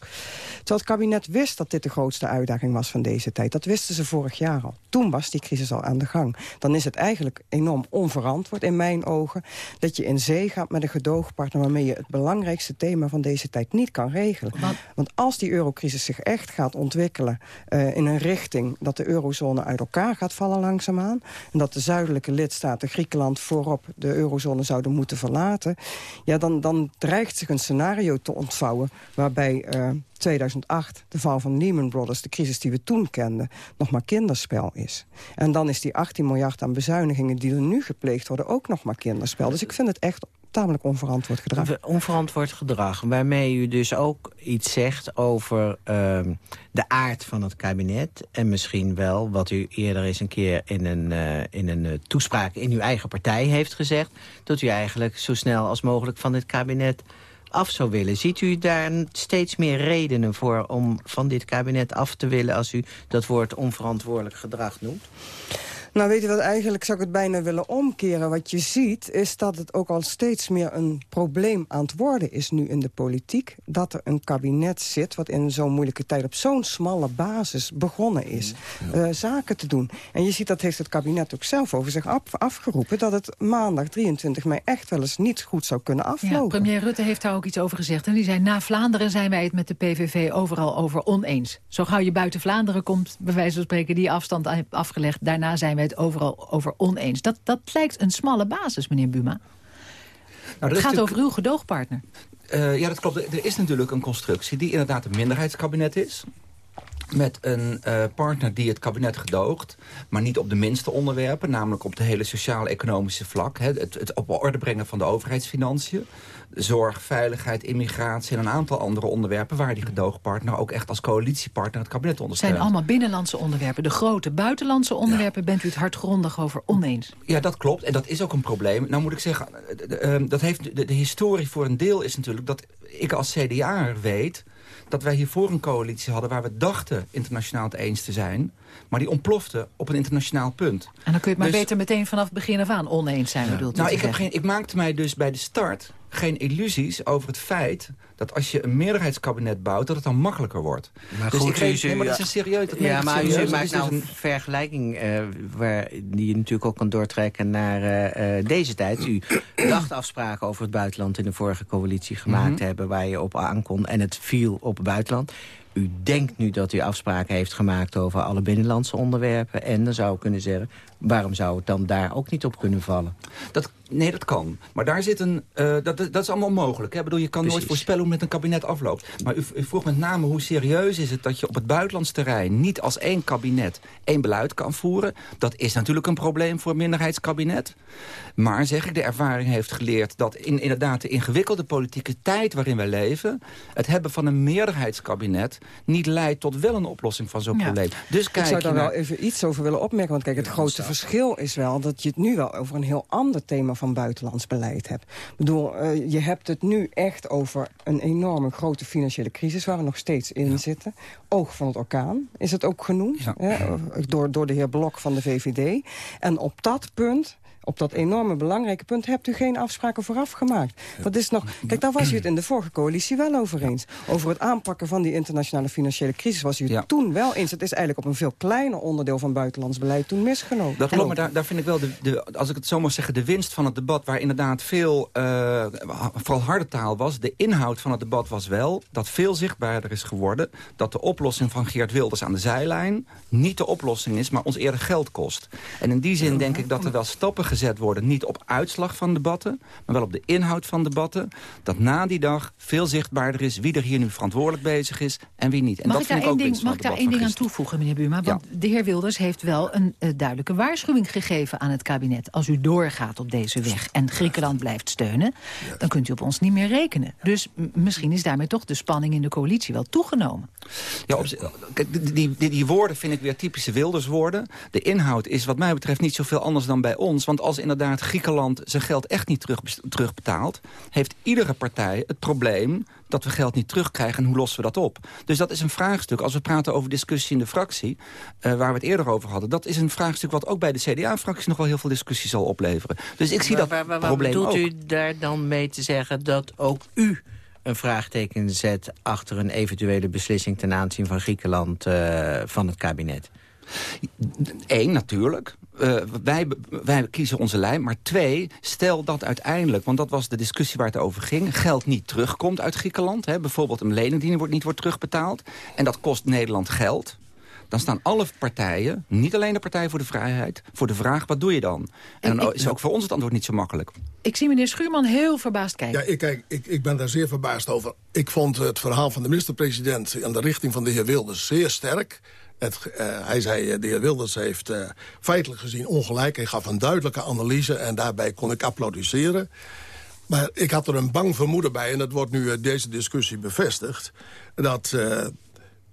Terwijl het kabinet wist dat dit de grootste uitdaging was van deze tijd. Dat wisten ze vorig jaar al. Toen was die crisis al aan de gang. Dan is het eigenlijk enorm onverantwoord in mijn ogen... dat je in zee gaat met een gedoogpartner... waarmee je het belangrijkste thema van deze tijd niet kan regelen. Want als die eurocrisis zich echt gaat ontwikkelen... Uh, in een richting dat de eurozone uit elkaar gaat vallen langzaamaan... en dat de zuidelijke lidstaten Griekenland voorop de eurozone zouden moeten verlaten... ja, dan, dan dreigt zich een scenario te ontvouwen waarbij... Uh, 2008, de val van Lehman Brothers, de crisis die we toen kenden, nog maar kinderspel is. En dan is die 18 miljard aan bezuinigingen die er nu gepleegd worden ook nog maar kinderspel. Dus ik vind het echt tamelijk onverantwoord gedrag. Onverantwoord gedrag, waarmee u dus ook iets zegt over uh, de aard van het kabinet... en misschien wel wat u eerder eens een keer in een, uh, in een uh, toespraak in uw eigen partij heeft gezegd... dat u eigenlijk zo snel als mogelijk van dit kabinet af zou willen. Ziet u daar steeds meer redenen voor om van dit kabinet af te willen... als u dat woord onverantwoordelijk gedrag noemt? Nou, weet je wat, eigenlijk zou ik het bijna willen omkeren. Wat je ziet, is dat het ook al steeds meer een probleem aan het worden is nu in de politiek. Dat er een kabinet zit wat in zo'n moeilijke tijd op zo'n smalle basis begonnen is. Uh, zaken te doen. En je ziet, dat heeft het kabinet ook zelf over zich af, afgeroepen... dat het maandag 23 mei echt wel eens niet goed zou kunnen aflopen. Ja, premier Rutte heeft daar ook iets over gezegd. En die zei, na Vlaanderen zijn wij het met de PVV overal over oneens. Zo gauw je buiten Vlaanderen komt, bij wijze van spreken, die afstand afgelegd. Daarna zijn wij het overal over oneens. Dat, dat lijkt een smalle basis, meneer Buma. Nou, het gaat over uw gedoogpartner. Uh, ja, dat klopt. Er is natuurlijk een constructie die inderdaad een minderheidskabinet is met een uh, partner die het kabinet gedoogt... maar niet op de minste onderwerpen, namelijk op de hele sociaal-economische vlak. Hè, het, het op orde brengen van de overheidsfinanciën zorg, veiligheid, immigratie... en een aantal andere onderwerpen waar die gedoogpartner... ook echt als coalitiepartner het kabinet ondersteunt. Het zijn allemaal binnenlandse onderwerpen. De grote buitenlandse onderwerpen bent u het hardgrondig over oneens. Ja, dat klopt. En dat is ook een probleem. Nou moet ik zeggen, ehm, dat heeft, de, de historie voor een deel is natuurlijk... dat ik als CDA weet dat wij hiervoor een coalitie hadden... waar we dachten internationaal het eens te zijn... maar die ontplofte op een internationaal punt. En dan kun je het maar dus- beter meteen vanaf het begin af aan oneens zijn, ja. bedoelt Nou, ik, heb geen, ik maakte mij dus bij de start geen illusies over het feit dat als je een meerderheidskabinet bouwt... dat het dan makkelijker wordt. Maar dus goed, ik nee, maar dat is een serieus... Dat ja, maar serieus, u maakt dus nou een een vergelijking... Uh, waar, die je natuurlijk ook kan doortrekken naar uh, deze tijd. U dacht afspraken over het buitenland in de vorige coalitie gemaakt mm -hmm. hebben... waar je op aankon en het viel op het buitenland. U denkt nu dat u afspraken heeft gemaakt over alle binnenlandse onderwerpen. En dan zou ik kunnen zeggen, waarom zou het dan daar ook niet op kunnen vallen? Dat, nee, dat kan. Maar daar zit een... Uh, dat, dat is allemaal mogelijk. Hè? Ik bedoel, je kan Precies. nooit voorspellen hoe met een kabinet afloopt. Maar u, u, vroeg met name hoe serieus is het dat je op het buitenlands terrein... niet als één kabinet één beleid kan voeren. Dat is natuurlijk een probleem voor een minderheidskabinet. Maar zeg ik, de ervaring heeft geleerd dat in inderdaad de ingewikkelde politieke tijd waarin wij leven... het hebben van een meerderheidskabinet niet leidt tot wel een oplossing van zo'n ja. probleem. Dus kijk ik zou daar naar... wel even iets over willen opmerken. Want kijk, het grootste verschil is wel dat je het nu wel over een heel ander thema van buitenlands beleid hebt. Ik bedoel, uh, je hebt het nu echt over een enorme grote financiële crisis waar we nog steeds in ja. zitten. Oog van het orkaan is het ook genoemd. Ja. Hè, door, door de heer Blok van de VVD. En op dat punt op dat enorme belangrijke punt hebt u geen afspraken vooraf gemaakt. Dat is nog, kijk, daar was u het in de vorige coalitie wel over eens. Over het aanpakken van die internationale financiële crisis was u het ja. toen wel eens. Het is eigenlijk op een veel kleiner onderdeel van buitenlands beleid toen misgenomen. Dat klopt, maar daar, daar vind ik wel, de, de, als ik het zo mag zeggen, de winst van het debat... waar inderdaad veel, uh, vooral harde taal was. De inhoud van het debat was wel dat veel zichtbaarder is geworden... dat de oplossing van Geert Wilders aan de zijlijn niet de oplossing is... maar ons eerder geld kost. En in die zin denk ik dat er wel stappen gezet gezet worden... niet op uitslag van debatten, maar wel op de inhoud van debatten... dat na die dag veel zichtbaarder is wie er hier nu verantwoordelijk bezig is... en wie niet. En mag dat ik daar één ook ding, mag ik daar één ding aan toevoegen, meneer Buma? Want de heer Wilders heeft wel een uh, duidelijke waarschuwing gegeven aan het kabinet. Als u doorgaat op deze weg en Griekenland blijft steunen... dan kunt u op ons niet meer rekenen. Dus misschien is daarmee toch de spanning in de coalitie wel toegenomen. Ja, op, die, die, die, woorden vind ik weer typische Wilderswoorden. De inhoud is wat mij betreft niet zoveel anders dan bij ons. Want als inderdaad Griekenland zijn geld echt niet terug, terugbetaalt... heeft iedere partij het probleem dat we geld niet terugkrijgen en hoe lossen we dat op. Dus dat is een vraagstuk. Als we praten over discussie in de fractie, uh, waar we het eerder over hadden... dat is een vraagstuk wat ook bij de CDA-fractie nog wel heel veel discussie zal opleveren. Dus ik zie maar, dat waar, waar, probleem bedoelt ook. u daar dan mee te zeggen dat ook u een vraagteken zet... achter een eventuele beslissing ten aanzien van Griekenland uh, van het kabinet? Eén, natuurlijk. Uh, wij, wij kiezen onze lijn. Maar twee, stel dat uiteindelijk... want dat was de discussie waar het over ging... geld niet terugkomt uit Griekenland. Hè, bijvoorbeeld een lening die wordt, niet wordt terugbetaald. En dat kost Nederland geld dan staan alle partijen, niet alleen de Partij voor de Vrijheid... voor de vraag, wat doe je dan? En dan is ook voor ons het antwoord niet zo makkelijk. Ik zie meneer Schuurman heel verbaasd kijken. Ja, ik, kijk, ik, ik ben daar zeer verbaasd over. Ik vond het verhaal van de minister-president... in de richting van de heer Wilders zeer sterk... Het, uh, hij zei, de heer Wilders heeft uh, feitelijk gezien ongelijk. Hij gaf een duidelijke analyse en daarbij kon ik applaudisseren. Maar ik had er een bang vermoeden bij, en dat wordt nu deze discussie bevestigd... dat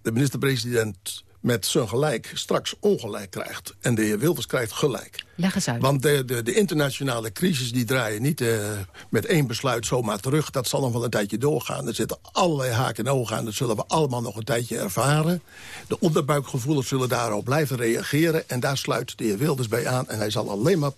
de minister-president met zijn gelijk straks ongelijk krijgt. En de heer Wilders krijgt gelijk. Leg eens uit. Want de, de, de internationale crisis die draaien niet uh, met één besluit zomaar terug. Dat zal nog wel een tijdje doorgaan. Er zitten allerlei haken en ogen aan. Dat zullen we allemaal nog een tijdje ervaren. De onderbuikgevoelens zullen daarop blijven reageren. En daar sluit de heer Wilders bij aan. En hij zal alleen maar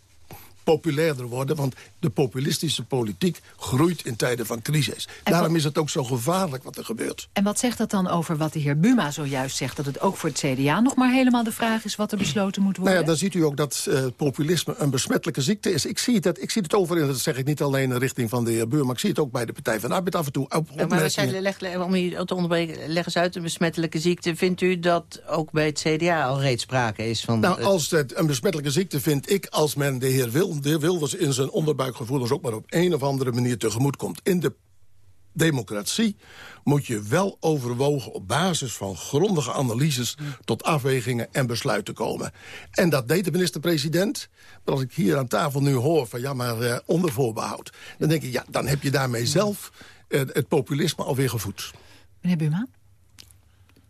populairder worden. Want de populistische politiek groeit in tijden van crisis. En Daarom is het ook zo gevaarlijk wat er gebeurt. En wat zegt dat dan over wat de heer Buma zojuist zegt... dat het ook voor het CDA nog maar helemaal de vraag is... wat er besloten moet worden? Nou ja, dan ziet u ook dat eh, populisme een besmettelijke ziekte is. Ik zie het, dat, ik zie het over, en dat zeg ik niet alleen in de richting van de heer Beur... maar ik zie het ook bij de Partij van de Arbeid af en toe. Op, Ja, maar zijn, leg, leg- om u te onderbreken, leg eens uit een besmettelijke ziekte. Vindt u dat ook bij het CDA al reeds sprake is van... Nou, als het een besmettelijke ziekte vind ik... als men de heer, Wil, de heer Wilders in zijn onderbuikgevoelens... ook maar op een of andere manier tegemoet komt. In de democratie moet je wel overwogen op basis van grondige analyses... tot afwegingen en besluiten komen. En dat deed de minister-president. Maar als ik hier aan tafel nu hoor van ja, maar eh, onder voorbehoud... dan denk ik, ja, dan heb je daarmee zelf eh, het populisme alweer gevoed. Meneer Buma?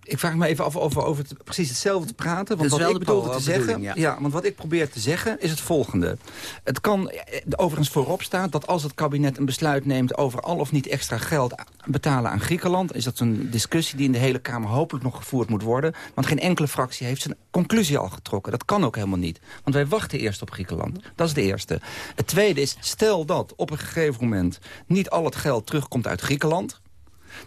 Ik vraag me even af of we over het, precies hetzelfde te praten. Want wat ik de bedoelde te zeggen, ja. want wat ik probeer te zeggen is het volgende. Het kan eh, overigens voorop staat dat als het kabinet een besluit neemt... over al of niet extra geld betalen aan Griekenland... is dat een discussie die in de hele Kamer hopelijk nog gevoerd moet worden. Want geen enkele fractie heeft zijn conclusie al getrokken. Dat kan ook helemaal niet. Want wij wachten eerst op Griekenland. Dat is de eerste. Het tweede is, stel dat op een gegeven moment... niet al het geld terugkomt uit Griekenland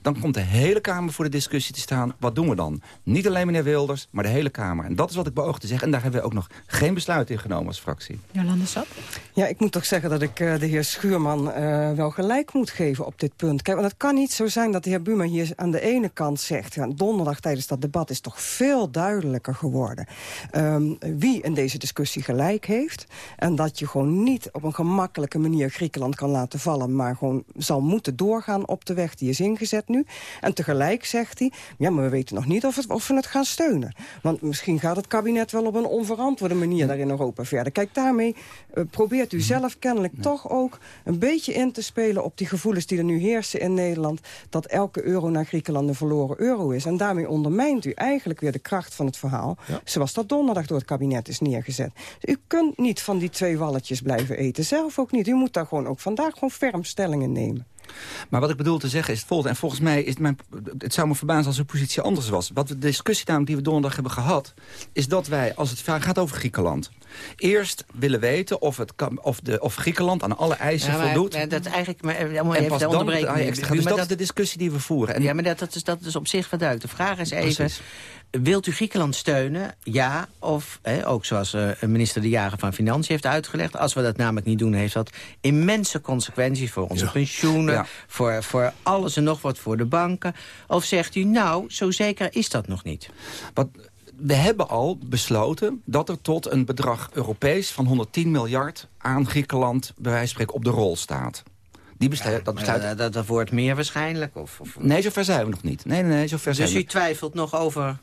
dan komt de hele Kamer voor de discussie te staan. Wat doen we dan? Niet alleen meneer Wilders, maar de hele Kamer. En dat is wat ik beoog te zeggen. En daar hebben we ook nog geen besluit in genomen als fractie. Jolande Sap? Ja, ik moet toch zeggen dat ik eh, de heer Schuurman eh, wel gelijk moet geven op dit punt. Kijk, want het kan niet zo zijn dat de heer Buma hier aan de ene kant zegt... Ja, donderdag tijdens dat debat is toch veel duidelijker geworden... ehm, wie in deze discussie gelijk heeft. En dat je gewoon niet op een gemakkelijke manier Griekenland kan laten vallen... maar gewoon zal moeten doorgaan op de weg die is ingezet nu. En tegelijk zegt hij, ja, maar we weten nog niet of, het, of we het gaan steunen. Want misschien gaat het kabinet wel op een onverantwoorde manier daar in Europa verder. Kijk, daarmee eh, probeert u zelf kennelijk toch ook een beetje in te spelen op die gevoelens die er nu heersen in Nederland, dat elke euro naar Griekenland een verloren euro is. En daarmee ondermijnt u eigenlijk weer de kracht van het verhaal, zoals dat donderdag door het kabinet is neergezet. Dus u kunt niet van die twee walletjes blijven eten, zelf ook niet. U moet daar gewoon ook vandaag gewoon ferm stellingen nemen. Maar wat ik bedoel te zeggen is het volgende. En volgens mij is mijn, het zou me verbazen als uw positie anders was. Wat de discussie namelijk die we donderdag hebben gehad... is dat wij, als het gaat over Griekenland... eerst willen weten of, het kan, of, de, of Griekenland aan alle eisen ja, maar, voldoet. maar dat is eigenlijk, maar, eh, en pas dan extra. Dus dat is de discussie die we voeren. En ja, maar dat, dat, is, dat is op zich duidelijk. De vraag is even, Precies. Wilt u Griekenland steunen? Ja, of hè, ook zoals eh, minister De Jager van Financiën heeft uitgelegd... als we dat namelijk niet doen, heeft dat immense consequenties... voor onze pensioenen, Ja. voor, voor alles en nog wat voor de banken. Of zegt u, nou, zo zeker is dat nog niet? Wat, we hebben al besloten dat er tot een bedrag Europees van 110 miljard aan Griekenland bij wijze van spreken op de rol staat. Die besluit, dat, besluit... dat, dat, dat wordt meer waarschijnlijk? Of, of... Nee, zover zijn we nog niet. Nee, nee, nee zover dus zijn u twijfelt nog over...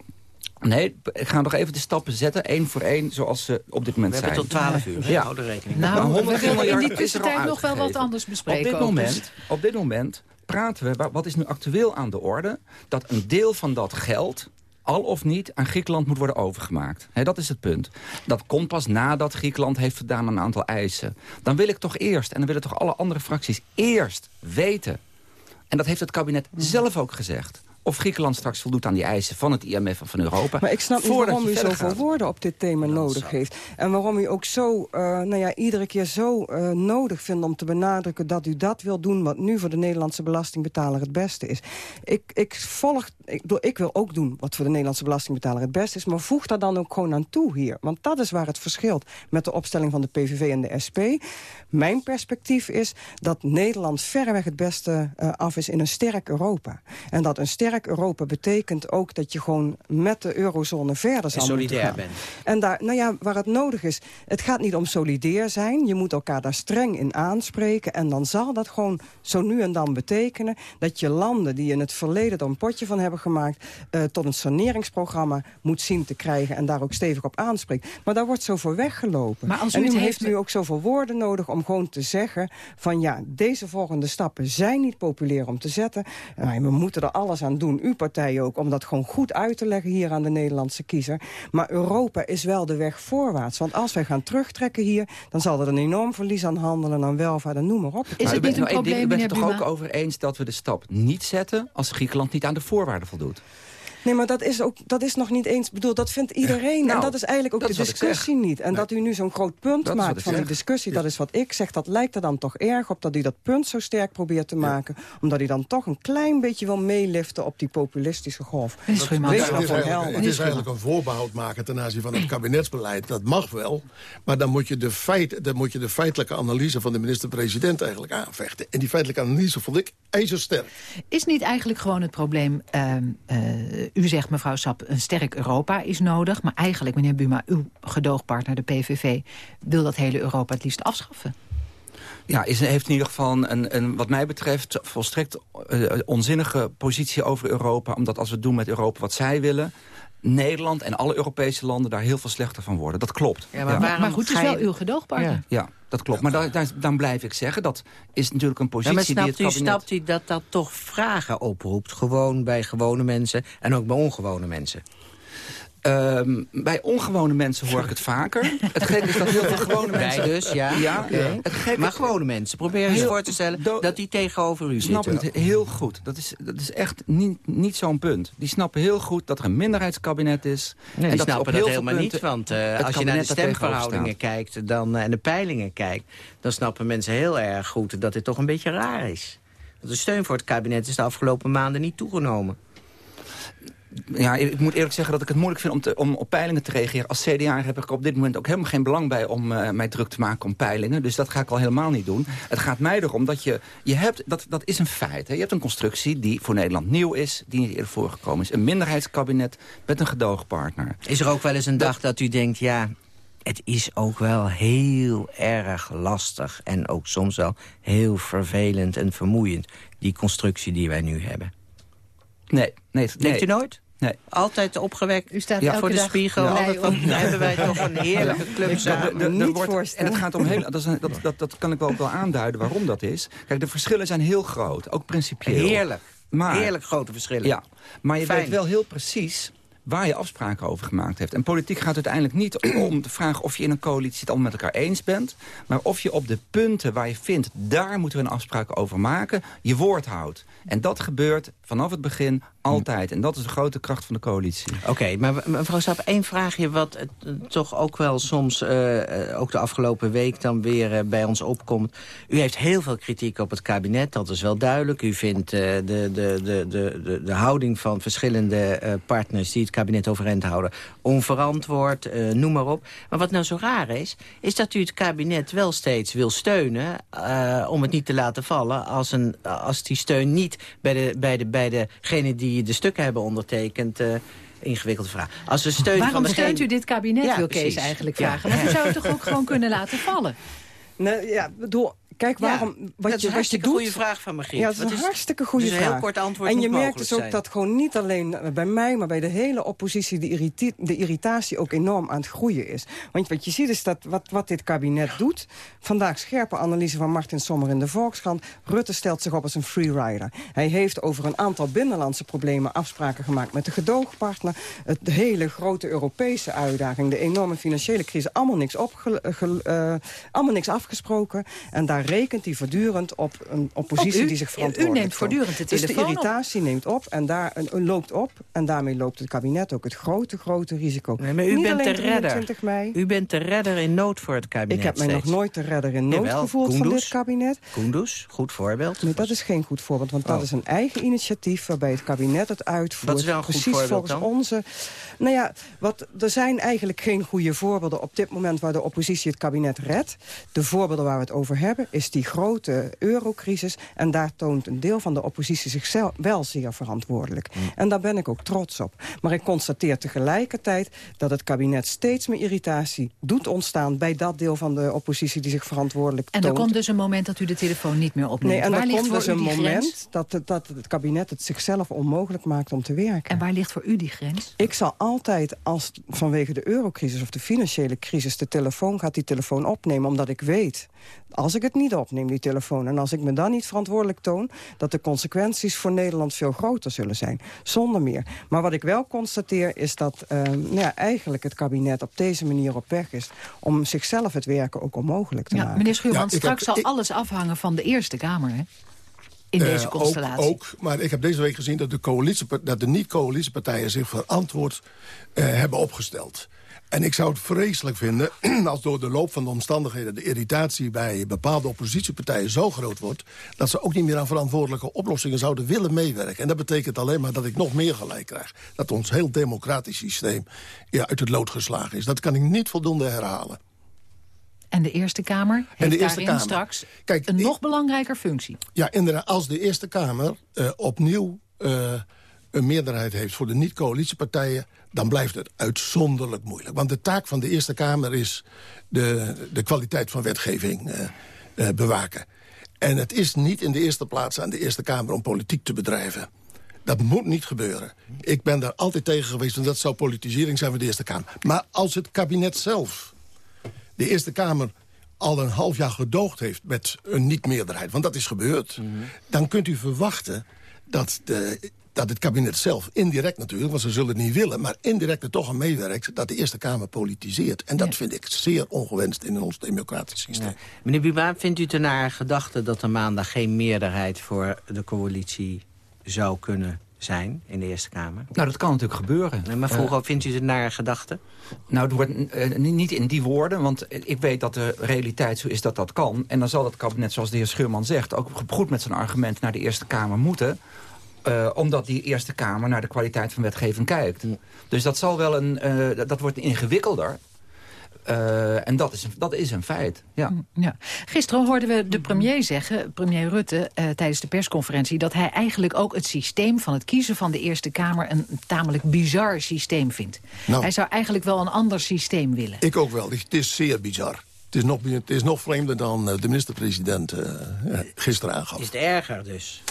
Nee, ik ga nog even de stappen zetten, één voor één, zoals ze op dit moment we zijn. We hebben tot 12 uur, ja. hou de rekening. Nou, maar we willen in die tussentijd nog wel wat anders bespreken. Op dit, moment, op dit moment praten we, wat is nu actueel aan de orde... dat een deel van dat geld al of niet aan Griekenland moet worden overgemaakt. dat is het punt. Dat komt pas nadat Griekenland heeft gedaan aan een aantal eisen. Dan wil ik toch eerst, en dan willen toch alle andere fracties eerst weten... en dat heeft het kabinet zelf ook gezegd of Griekenland straks voldoet aan die eisen van het IMF en van Europa. Maar ik snap niet waarom u zoveel woorden op dit thema nodig heeft. En waarom u ook zo, uh, nou ja, iedere keer zo uh, nodig vindt om te benadrukken... dat u dat wil doen wat nu voor de Nederlandse belastingbetaler het beste is. Ik, ik volg, ik, ik wil ook doen wat voor de Nederlandse belastingbetaler het beste is... maar voeg daar dan ook gewoon aan toe hier. Want dat is waar het verschilt met de opstelling van de PVV en de SP. Mijn perspectief is dat Nederland verreweg het beste uh, af is in een sterk Europa. En dat een sterk Europa betekent ook dat je gewoon met de eurozone verder zal moeten gaan. Bent. En daar, nou ja, waar het nodig is, het gaat niet om solidair zijn. Je moet elkaar daar streng in aanspreken. En dan zal dat gewoon zo nu en dan betekenen dat je landen die in het verleden er een potje van hebben gemaakt, uh, tot een saneringsprogramma moet zien te krijgen en daar ook stevig op aanspreekt. Maar daar wordt zo voor weggelopen. Maar als en u nu heeft, heeft u ook zoveel woorden nodig om gewoon te zeggen van ja, deze volgende stappen zijn niet populair om te zetten. Uh, we moeten er alles aan doen uw partij ook, om dat gewoon goed uit te leggen hier aan de Nederlandse kiezer. Maar Europa is wel de weg voorwaarts. Want als wij gaan terugtrekken hier, dan zal er een enorm verlies aan handelen, aan welvaart en noem maar op. Is het niet een probleem, U bent het toch ook over eens dat we de stap niet zetten als Griekenland niet aan de voorwaarden voldoet? Nee, maar dat is, ook, dat is nog niet eens... bedoel, dat vindt iedereen. Nou, en dat is eigenlijk ook dat de is discussie niet. En Nee. dat u nu zo'n groot punt Dat is maakt van die zeg. discussie... dat is wat ik zeg. Dat lijkt er dan toch erg op dat u dat punt zo sterk probeert te maken. Omdat u dan toch een klein beetje wil meeliften op die populistische golf. Wees Het nou is, eigenlijk, helder. het is eigenlijk een voorbehoud maken ten aanzien van het kabinetsbeleid. Dat mag wel, maar dan moet je de, feit, dan moet je de feitelijke analyse van de minister-president eigenlijk aanvechten. En die feitelijke analyse vond ik ijzersterk. Is niet eigenlijk gewoon het probleem... ehm, eh, u zegt, mevrouw Sap, een sterk Europa is nodig... maar eigenlijk, meneer Buma, uw gedoogpartner, de PVV... wil dat hele Europa het liefst afschaffen. Ja, is, heeft in ieder geval een, een, wat mij betreft volstrekt eh, onzinnige positie over Europa. Omdat als we doen met Europa wat zij willen... Nederland en alle Europese landen daar heel veel slechter van worden. Dat klopt. Ja, maar ja. Maar goed, het is wel uw gedoogpartner. Ja, dat klopt. Maar daar, daar, dan blijf ik zeggen, dat is natuurlijk een Ja, positie maar die snapt het u, kabinet... snapt u dat dat toch vragen oproept? Gewoon bij gewone mensen en ook bij ongewone mensen. Ehm, bij ongewone mensen hoor ik het vaker. Het gekke is dat heel veel gewone Bij mensen... dus, ja. Ja, het gekke... Maar gewone mensen, probeer eens voor te stellen dat die tegenover u snappen zitten. het heel goed. Dat is, dat is echt niet, niet zo'n punt. Die snappen heel goed dat er een minderheidskabinet is. Nee, en die dat snappen op dat heel veel helemaal niet. punten Want eh, als je naar de stemverhoudingen kijkt dan, eh, en de peilingen kijkt... dan snappen mensen heel erg goed dat dit toch een beetje raar is. Want de steun voor het kabinet is de afgelopen maanden niet toegenomen. Ja, ik moet eerlijk zeggen dat ik het moeilijk vind om, te, om op peilingen te reageren. Als CDA heb ik op dit moment ook helemaal geen belang bij om eh, mij druk te maken om peilingen. Dus dat ga ik al helemaal niet doen. Het gaat mij erom dat je, je hebt, dat, dat is een feit. Hè. Je hebt een constructie die voor Nederland nieuw is, die niet eerder voorgekomen is. Een minderheidskabinet met een gedoogpartner. Is er ook wel eens een dag dat u denkt... ja, het is ook wel heel erg lastig... en ook soms wel heel vervelend en vermoeiend... die constructie die wij nu hebben. Nee, nee. Denkt nee. u nooit? Nee. Altijd opgewekt U staat ja, elke voor de dag spiegel. altijd van, hebben wij toch een heerlijke club samen. er niet wordt- voorstellen. En het gaat om heel, dat, een- dat, dat, dat kan ik wel, ook wel aanduiden waarom dat is. Kijk, de verschillen zijn heel groot, ook principieel. Heerlijk. Maar, Heerlijk grote verschillen. Ja, maar je Fijn. weet wel heel precies waar je afspraken over gemaakt heeft. En politiek gaat uiteindelijk niet om de vraag of je in een coalitie het allemaal met elkaar eens bent... maar of je op de punten waar je vindt, daar moeten we een afspraak over maken... je woord houdt. En dat gebeurt vanaf het begin altijd. En dat is de grote kracht van de coalitie. Oké, maar mevrouw Sap, één vraagje wat eh, toch ook wel soms, eh, eh, ook de afgelopen week dan weer bij ons opkomt. U heeft heel veel kritiek op het kabinet, dat is wel duidelijk. U vindt de, de, de, de, de, de houding van verschillende partners die het kabinet overeind houden onverantwoord, noem maar op. Maar wat nou zo raar is, is dat u het kabinet wel steeds wil steunen... om het niet te laten vallen als, een, als die steun niet bij, de, bij, de, bij degene die de stukken hebben ondertekend... eh, ingewikkelde vraag. Als de steun Waarom van steunt u dit kabinet, Ja, wil Kees precies. eigenlijk Ja. vragen? Want u zou het toch ook gewoon kunnen laten vallen? Nee, ja, bedoel, kijk, waarom, dat wat is je, een wat je doet... goede vraag van Margriet. Ja, dat is Wat een is- hartstikke goede dus een vraag. heel kort antwoord en je merkt dus ook zijn. dat gewoon niet alleen bij mij... maar bij de hele oppositie de, de irritatie ook enorm aan het groeien is. Want wat je ziet is dat wat, wat dit kabinet doet... vandaag scherpe analyse van Martin Sommer in de Volkskrant... Rutte stelt zich op als een freerider. Hij heeft over een aantal binnenlandse problemen afspraken gemaakt... met de gedoogpartner. Het, hele grote Europese uitdaging, de enorme financiële crisis... allemaal niks, opge- eh, allemaal niks afgesproken. En daar rekent hij voortdurend op een oppositie Op u? die zich U verantwoordelijk neemt voelt. voortdurend de Dus de op. irritatie neemt op en daar een, loopt op. En daarmee loopt het kabinet ook het grote, grote risico. Nee, maar u Niet bent de redder. 23 mei. U bent de redder in nood voor het kabinet Ik heb mij nog nooit de redder in nood Jawel, gevoeld van Koenders. dit kabinet. Koenders, goed voorbeeld. Nee, dat is geen goed voorbeeld, want dat Oh. is een eigen initiatief... waarbij het kabinet het uitvoert. Wat is wel een goed precies voorbeeld volgens dan? onze... Nou ja, wat, er zijn eigenlijk geen goede voorbeelden op dit moment... waar de oppositie het kabinet redt. De voorbeelden waar we het over hebben is die grote eurocrisis... en daar toont een deel van de oppositie zichzelf wel zeer verantwoordelijk. Mm. En daar ben ik ook trots op. Maar ik constateer tegelijkertijd dat het kabinet steeds meer irritatie doet ontstaan... bij dat deel van de oppositie die zich verantwoordelijk En er toont. komt dus een moment dat u de telefoon niet meer opneemt. Nee, en waar er ligt komt voor dus u een die moment grens? dat, het- dat het kabinet het zichzelf onmogelijk maakt om te werken. En waar ligt voor u die grens? Ik zal altijd, als vanwege de eurocrisis of de financiële crisis... de telefoon gaat, die telefoon opnemen, omdat ik weet... als ik het niet opneem, die telefoon... en als ik me dan niet verantwoordelijk toon... dat de consequenties voor Nederland veel groter zullen zijn. Zonder meer. Maar wat ik wel constateer is dat eh, nou ja, eigenlijk het kabinet... op deze manier op weg is om zichzelf het werken ook onmogelijk te Ja, maken. meneer Schuurman, Ja, ik heb- straks zal ik- alles afhangen van de Eerste Kamer, hè? In deze Eh, constellatie. Ook, ook, maar ik heb deze week gezien dat de, coalitie, dat de niet-coalitiepartijen zich verantwoord eh, hebben opgesteld. En ik zou het vreselijk vinden als door de loop van de omstandigheden... de irritatie bij bepaalde oppositiepartijen zo groot wordt... dat ze ook niet meer aan verantwoordelijke oplossingen zouden willen meewerken. En dat betekent alleen maar dat ik nog meer gelijk krijg. Dat ons heel democratisch systeem ja, uit het lood geslagen is. Dat kan ik niet voldoende herhalen. En de Eerste Kamer heeft de Eerste daarin Kamer. straks Kijk, een ik- nog belangrijker functie. Ja, inderdaad, als de Eerste Kamer eh, opnieuw eh, een meerderheid heeft voor de niet-coalitiepartijen... dan blijft het uitzonderlijk moeilijk. Want de taak van de Eerste Kamer is de, de kwaliteit van wetgeving eh, bewaken. En het is niet in de eerste plaats aan de Eerste Kamer om politiek te bedrijven. Dat moet niet gebeuren. Ik ben daar altijd tegen geweest, want dat zou politisering zijn van de Eerste Kamer. Maar als het kabinet zelf de Eerste Kamer al een half jaar gedoogd heeft met een niet-meerderheid... want dat is gebeurd, dan kunt u verwachten dat, de, dat het kabinet zelf indirect natuurlijk... want ze zullen het niet willen, maar indirect er toch aan meewerkt... dat de Eerste Kamer politiseert. En dat vind ik zeer ongewenst in ons democratisch systeem. Meneer Buma, vindt u het naar gedachte dat er maandag geen meerderheid voor de coalitie zou kunnen zijn in de Eerste Kamer? Nou, dat kan natuurlijk gebeuren. Nee, maar vroeger Eh, vindt u het naar gedachte? Nou, het wordt eh, niet- in die woorden, want ik weet dat de realiteit zo is dat dat kan. En dan zal het kabinet, zoals de heer Scheurman zegt... ook goed met zijn argument naar de Eerste Kamer moeten... eh, omdat die Eerste Kamer naar de kwaliteit van wetgeving kijkt. Dus dat zal wel een... dat- dat wordt ingewikkelder. Eh, en dat is, een, dat is een feit, ja. Ja. Gisteren hoorden we de premier zeggen, premier Rutte, eh, tijdens de persconferentie... dat hij eigenlijk ook het systeem van het kiezen van de Eerste Kamer... een tamelijk bizar systeem vindt. Nou. Hij zou eigenlijk wel een ander systeem willen. Ik ook wel. Het is zeer bizar. Het is nog, het is nog vreemder dan eh, de minister-president gisteren aangaf. Is het erger dus?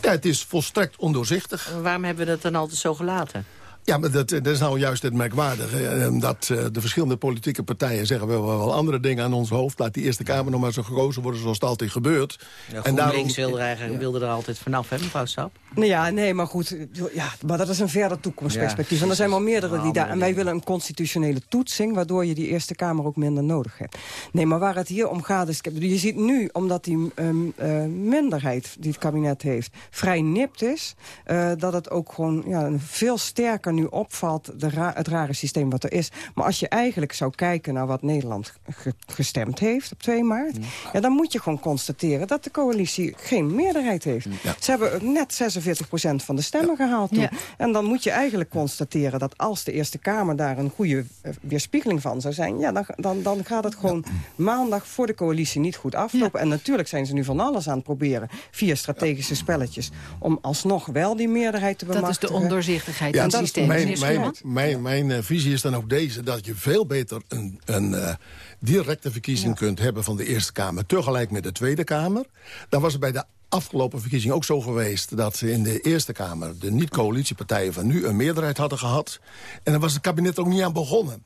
Ja, het is volstrekt ondoorzichtig. Waarom hebben we dat dan altijd zo gelaten? Ja, maar dat, dat is nou juist het merkwaardige. eh, Dat eh, de verschillende politieke partijen zeggen... we hebben wel andere dingen aan ons hoofd. Laat die Eerste Kamer nog maar zo gekozen worden zoals het altijd gebeurt. Ja, GroenLinks wilde, er eigenlijk, wilde er altijd vanaf, hè, mevrouw Sap? Nou ja, nee, maar goed. Ja, maar dat is een verder toekomstperspectief. Ja, en er zijn wel meerdere die daar... En wij willen een constitutionele toetsing... waardoor je die Eerste Kamer ook minder nodig hebt. Nee, maar waar het hier om gaat is... Je ziet nu, omdat die ehm, eh, minderheid die het kabinet heeft... vrij nipt is, eh, dat het ook gewoon ja, veel sterker nu opvalt... De ra- het rare systeem wat er is. Maar als je eigenlijk zou kijken naar wat Nederland ge- gestemd heeft op 2 maart... Ja, dan moet je gewoon constateren dat de coalitie geen meerderheid heeft. Ze hebben net 46% van de stemmen gehaald toen. Ja. En dan moet je eigenlijk constateren dat als de Eerste Kamer daar een goede eh, weerspiegeling van zou zijn... Ja, dan, dan, dan gaat het gewoon maandag voor de coalitie niet goed aflopen. En natuurlijk zijn ze nu van alles aan het proberen via strategische spelletjes... om alsnog wel die meerderheid te Dat is de bemachtigen. ondoorzichtigheid Ja, van het is mijn, mijn, mijn, mijn uh, visie is dan ook deze... dat je veel beter een, een uh, directe verkiezing ja. kunt hebben van de Eerste Kamer... tegelijk met de Tweede Kamer. Dan was het bij de afgelopen verkiezing ook zo geweest... dat in de Eerste Kamer de niet-coalitiepartijen van nu een meerderheid hadden gehad. En dan was het kabinet ook niet aan begonnen.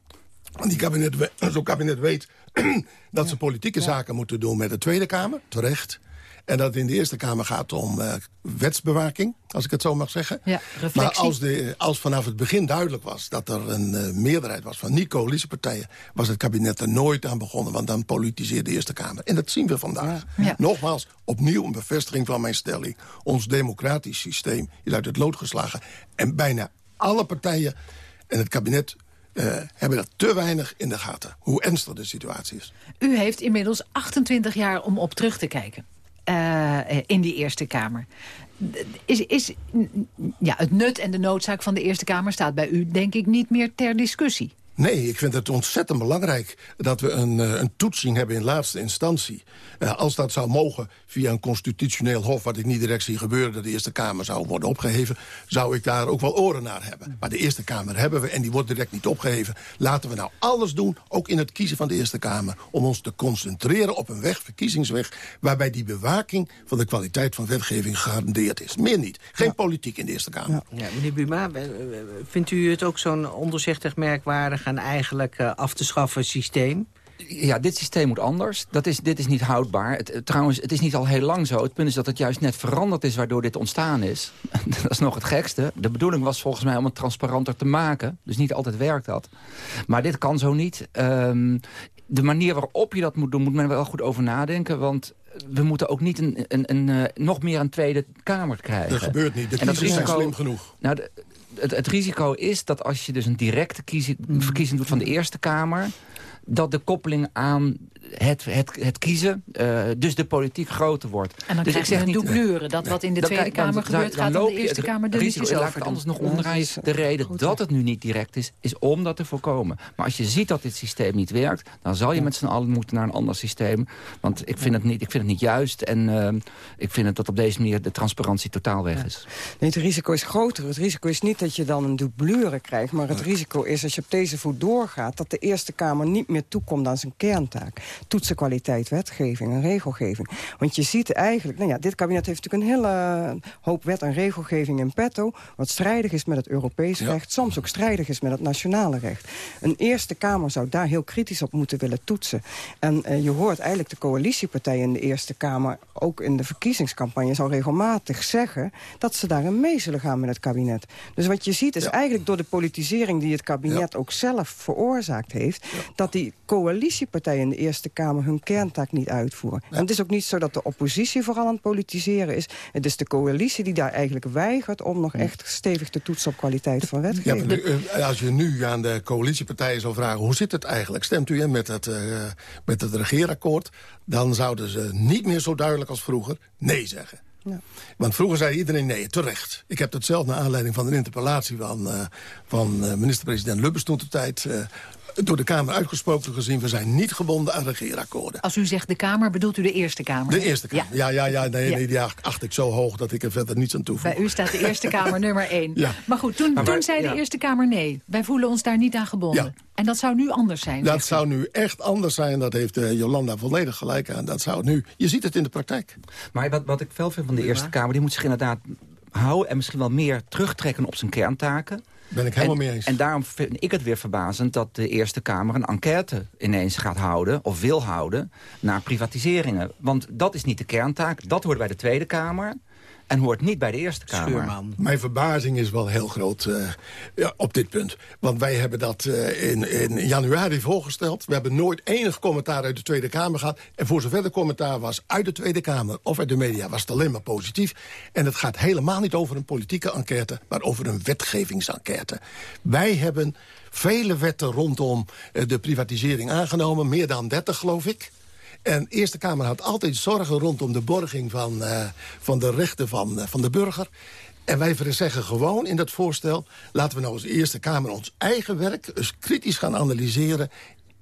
Want die kabinet, zo'n kabinet weet dat ze politieke zaken moeten doen met de Tweede Kamer, terecht. En dat het in de Eerste Kamer gaat om uh, wetsbewaking, als ik het zo mag zeggen. Ja, maar als, de, als vanaf het begin duidelijk was dat er een uh, meerderheid was van niet-coalitiepartijen... was het kabinet er nooit aan begonnen, want dan politiseerde de Eerste Kamer. En dat zien we vandaag. Ja. Ja. Nogmaals, opnieuw een bevestiging van mijn stelling. Ons democratisch systeem is uit het lood geslagen. En bijna alle partijen en het kabinet uh, hebben dat te weinig in de gaten. Hoe ernstig de situatie is. U heeft inmiddels 28 jaar om op terug te kijken. Uh, in die Eerste Kamer. Is, is, ja, het nut en de noodzaak van de Eerste Kamer staat bij u denk ik niet meer ter discussie. Nee, ik vind het ontzettend belangrijk dat we een, uh, een toetsing hebben in laatste instantie. Uh, als dat zou mogen via een constitutioneel hof, wat ik niet direct zie gebeuren... dat de Eerste Kamer zou worden opgeheven, zou ik daar ook wel oren naar hebben. Maar de Eerste Kamer hebben we en die wordt direct niet opgeheven. Laten we nou alles doen, ook in het kiezen van de Eerste Kamer... om ons te concentreren op een weg, verkiezingsweg... waarbij die bewaking van de kwaliteit van wetgeving gegarandeerd is. Meer niet. Geen ja. politiek in de Eerste Kamer. Ja, ja meneer Buma, vindt u het ook zo'n onderzichtig merkwaardig en eigenlijk uh, af te schaffen systeem? Ja, dit systeem moet anders. Dat is, dit is niet houdbaar. Het, trouwens, het is niet al heel lang zo. Het punt is dat het juist net veranderd is waardoor dit ontstaan is. dat is nog het gekste. De bedoeling was volgens mij om het transparanter te maken. Dus niet altijd werkt dat. Maar dit kan zo niet. Um, de manier waarop je dat moet doen, moet men wel goed over nadenken. Want we moeten ook niet een, een, een, een nog meer een Tweede Kamer krijgen. Dat gebeurt niet. De kiezers zijn slim genoeg. Nou, de, het, het, risico is dat als je dus een directe kiezing, verkiezing doet van de Eerste Kamer dat de koppeling aan het, het, het kiezen, uh, dus de politiek groter wordt. En dan dus ik zeg een dublure, dat wat in de Tweede Kamer dan, gebeurt... Dan, dan gaat in de Eerste Kamer de risico, Laat ik het anders nog omdraaien. De reden dat het nu niet direct is, is om dat te voorkomen. Maar als je ziet dat dit systeem niet werkt... dan zal je met z'n allen moeten naar een ander systeem. Want ik vind het niet, ik vind het niet juist. En uh, ik vind het dat op deze manier de transparantie totaal weg is. Nee, het risico is groter. Het risico is niet dat je dan een dublure krijgt... maar het risico is als je op deze voet doorgaat... dat de Eerste Kamer niet meer toekomt aan zijn kerntaak. Toetsenkwaliteit, wetgeving en regelgeving. Want je ziet eigenlijk... Nou ja, dit kabinet heeft natuurlijk een hele hoop wet en regelgeving in petto... wat strijdig is met het Europees ja. recht. Soms ook strijdig is met het nationale recht. Een Eerste Kamer zou daar heel kritisch op moeten willen toetsen. En uh, je hoort eigenlijk de coalitiepartijen in de Eerste Kamer... ook in de verkiezingscampagne al regelmatig zeggen... dat ze daarin mee zullen gaan met het kabinet. Dus wat je ziet is ja. eigenlijk door de politisering... die het kabinet ja. ook zelf veroorzaakt heeft... dat die coalitiepartijen in de Eerste Kamer hun kerntaak niet uitvoeren. En het is ook niet zo dat de oppositie vooral aan het politiseren is. Het is de coalitie die daar eigenlijk weigert om nog echt stevig te toetsen op kwaliteit van wetgeving. Ja, nu, als je nu aan de coalitiepartijen zou vragen, hoe zit het eigenlijk? Stemt u in met het, uh, met het regeerakkoord? Dan zouden ze niet meer zo duidelijk als vroeger nee zeggen. Ja. Want vroeger zei iedereen nee, terecht. Ik heb dat zelf naar aanleiding van een interpellatie van, uh, van minister-president Lubbers toen de tijd... Uh, door de Kamer uitgesproken gezien... we zijn niet gebonden aan regeerakkoorden. Als u zegt de Kamer, bedoelt u de Eerste Kamer? De Eerste Kamer, ja. Ja, ja, ja nee, ja. nee, die acht ik zo hoog dat ik er verder niets aan toevoeg. Bij u staat de Eerste Kamer nummer één. Ja. Maar goed, toen, maar, toen zei de Eerste Kamer nee. Wij voelen ons daar niet aan gebonden. Ja. En dat zou nu anders zijn? Dat zou nu echt anders zijn. Dat heeft uh, Jolanda volledig gelijk aan. Dat zou nu, je ziet het in de praktijk. Maar wat, wat ik veel vind van de Eerste Kamer... die moet zich inderdaad houden en misschien wel meer terugtrekken op zijn kerntaken... Ben ik helemaal en, mee eens. En daarom vind ik het weer verbazend dat de Eerste Kamer een enquête ineens gaat houden, of wil houden, naar privatiseringen. Want dat is niet de kerntaak, dat hoort bij de Tweede Kamer en hoort niet bij de Eerste Kamer. Schuurman. Mijn verbazing is wel heel groot uh, ja, op dit punt. Want wij hebben dat uh, in, in januari voorgesteld. We hebben nooit enig commentaar uit de Tweede Kamer gehad. En voor zover de commentaar was uit de Tweede Kamer of uit de media... was het alleen maar positief. En het gaat helemaal niet over een politieke enquête... maar over een wetgevingsenquête. Wij hebben vele wetten rondom uh, de privatisering aangenomen. Meer dan 30, geloof ik. En de Eerste Kamer had altijd zorgen rondom de borging van, uh, van de rechten van, uh, van de burger. En wij zeggen gewoon in dat voorstel... laten we nou als Eerste Kamer ons eigen werk eens kritisch gaan analyseren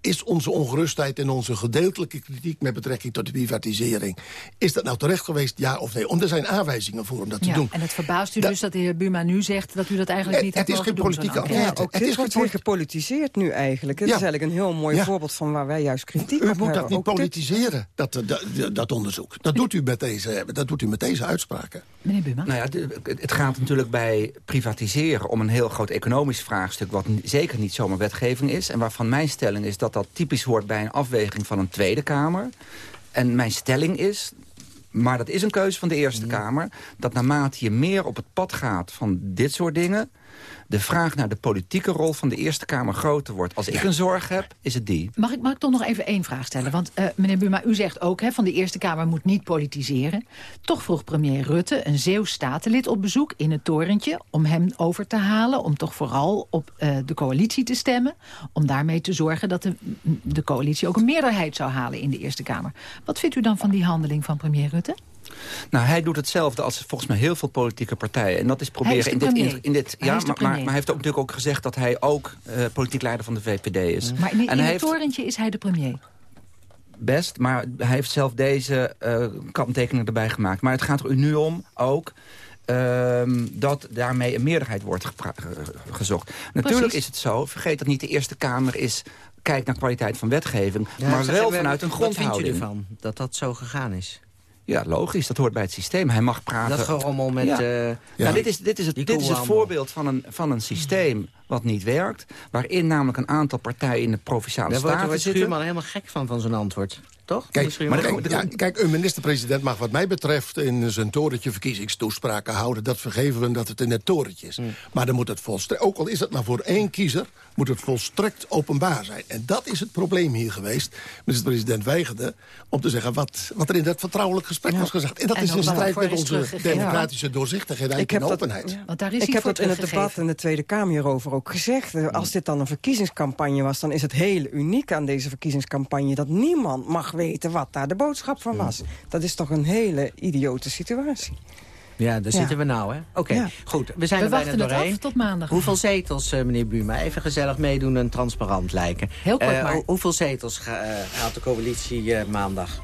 is onze ongerustheid en onze gedeeltelijke kritiek... met betrekking tot de privatisering... is dat nou terecht geweest, ja of nee? Om er zijn aanwijzingen voor om dat te Ja, doen. en het verbaast u dus dat de heer Buma nu zegt... dat u dat eigenlijk niet Het- hebt het is geen politieke. Ja, ook dit wordt weer gepolitiseerd nu eigenlijk. Het Ja. is eigenlijk een heel mooi Ja. voorbeeld van waar wij juist kritiek U op moet hebben. dat niet Ook dit- politiseren, dat, dat, dat onderzoek. Dat doet, u met deze, dat doet u met deze uitspraken. Meneer Buma? Nou ja, het gaat natuurlijk bij privatiseren om een heel groot economisch vraagstuk... wat zeker niet zomaar wetgeving is. En waarvan mijn stelling is dat dat typisch hoort bij een afweging van een Tweede Kamer. En mijn stelling is, maar dat is een keuze van de Eerste Kamer... dat naarmate je meer op het pad gaat van dit soort dingen... de vraag naar de politieke rol van de Eerste Kamer groter wordt. Als ik een zorg heb, is het die. Mag ik, mag ik toch nog even één vraag stellen? Want eh, meneer Buma, u zegt ook hè, van de Eerste Kamer moet niet politiseren. Toch vroeg premier Rutte een Zeeuws statenlid op bezoek in het torentje... om hem over te halen, om toch vooral op eh, de coalitie te stemmen... om daarmee te zorgen dat de, de coalitie ook een meerderheid zou halen in de Eerste Kamer. Wat vindt u dan van die handeling van premier Rutte? Nou, hij doet hetzelfde als volgens mij heel veel politieke partijen. En dat is proberen Hij is de in dit... In, in dit Hij ja, is de maar, maar, maar hij heeft ook natuurlijk ook gezegd dat hij ook eh, politiek leider van de VVD is. Maar in, in en hij het heeft torentje is hij de premier. best, maar hij heeft zelf deze eh kanttekeningen erbij gemaakt. Maar het gaat er nu om ook... ehm, dat daarmee een meerderheid wordt gezocht. Natuurlijk Precies. is het zo, vergeet dat niet de Eerste Kamer is... kijkt naar kwaliteit van wetgeving, Ja, maar wel we- vanuit een Wat vind grondhouding. je ervan, dat dat zo gegaan is? Ja, logisch. Dat hoort bij het systeem. Hij mag praten... Dat gerommel met, Ja. eh, Nou, ja. dit, is, dit, is het, dit is het voorbeeld van een, van een systeem wat niet werkt. Waarin namelijk een aantal partijen in de Provinciale Daar Staten wordt zitten. Schuurman helemaal gek van, van zo'n antwoord. Toch? Kijk, maar kijk, ja, kijk, een minister-president mag wat mij betreft... in zijn torentje verkiezingstoespraken houden. Dat vergeven we dat het in het torentje is. Maar dan moet het volstrekt, ook al is het maar voor één kiezer... moet het volstrekt openbaar zijn. En dat is het probleem hier geweest. Minister-president weigerde om te zeggen... wat, wat er in dat vertrouwelijk gesprek was gezegd. En dat En is in strijd met onze democratische doorzichtigheid en dat- openheid. Want daar is ik heb dat in het debat in de Tweede Kamer hierover ook gezegd. Eh, Als dit dan een verkiezingscampagne was... dan is het heel uniek aan deze verkiezingscampagne... dat niemand mag weten wat daar de boodschap van was. Dat is toch een hele idiote situatie. Ja, daar Ja. zitten we nou, hè? Oké, Ja. goed. We zijn We er bijna wachten het doorheen. af tot maandag. Hoeveel zetels, eh, meneer Buma? Even gezellig meedoen en transparant lijken. Heel kort Eh, maar. ho- hoeveel zetels ga- eh, haalt de coalitie eh, maandag?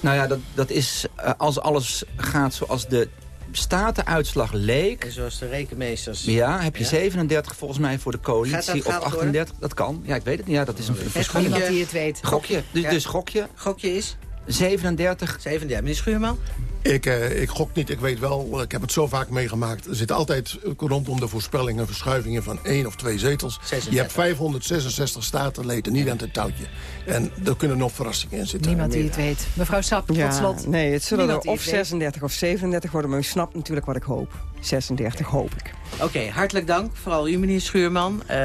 Nou ja, dat, dat is als alles gaat zoals de statenuitslag leek... En zoals de rekenmeesters... Ja, heb je Ja? 37 volgens mij voor de coalitie of gaat het 38. Dat kan. Ja, ik weet het niet. Ja, dat is een Geen verschil. Niemand die het weet. Gokje. Dus, Ja. dus gokje. Gokje is? 37. 37. Meneer Schuurman? Ik, eh, ik gok niet, ik weet wel, ik heb het zo vaak meegemaakt. Er zit altijd rondom de voorspellingen verschuivingen van één of twee zetels. 36. Je hebt 566 statenleden, niet aan het touwtje. En er kunnen nog verrassingen in zitten. Niemand die het weet. Mevrouw Sap, tot slot. Nee, het zullen Niemand er of het weet. 36 of 37 worden... maar u snapt natuurlijk wat ik hoop. 36 hoop ik. Oké, hartelijk dank. Vooral u, meneer Schuurman. Eh,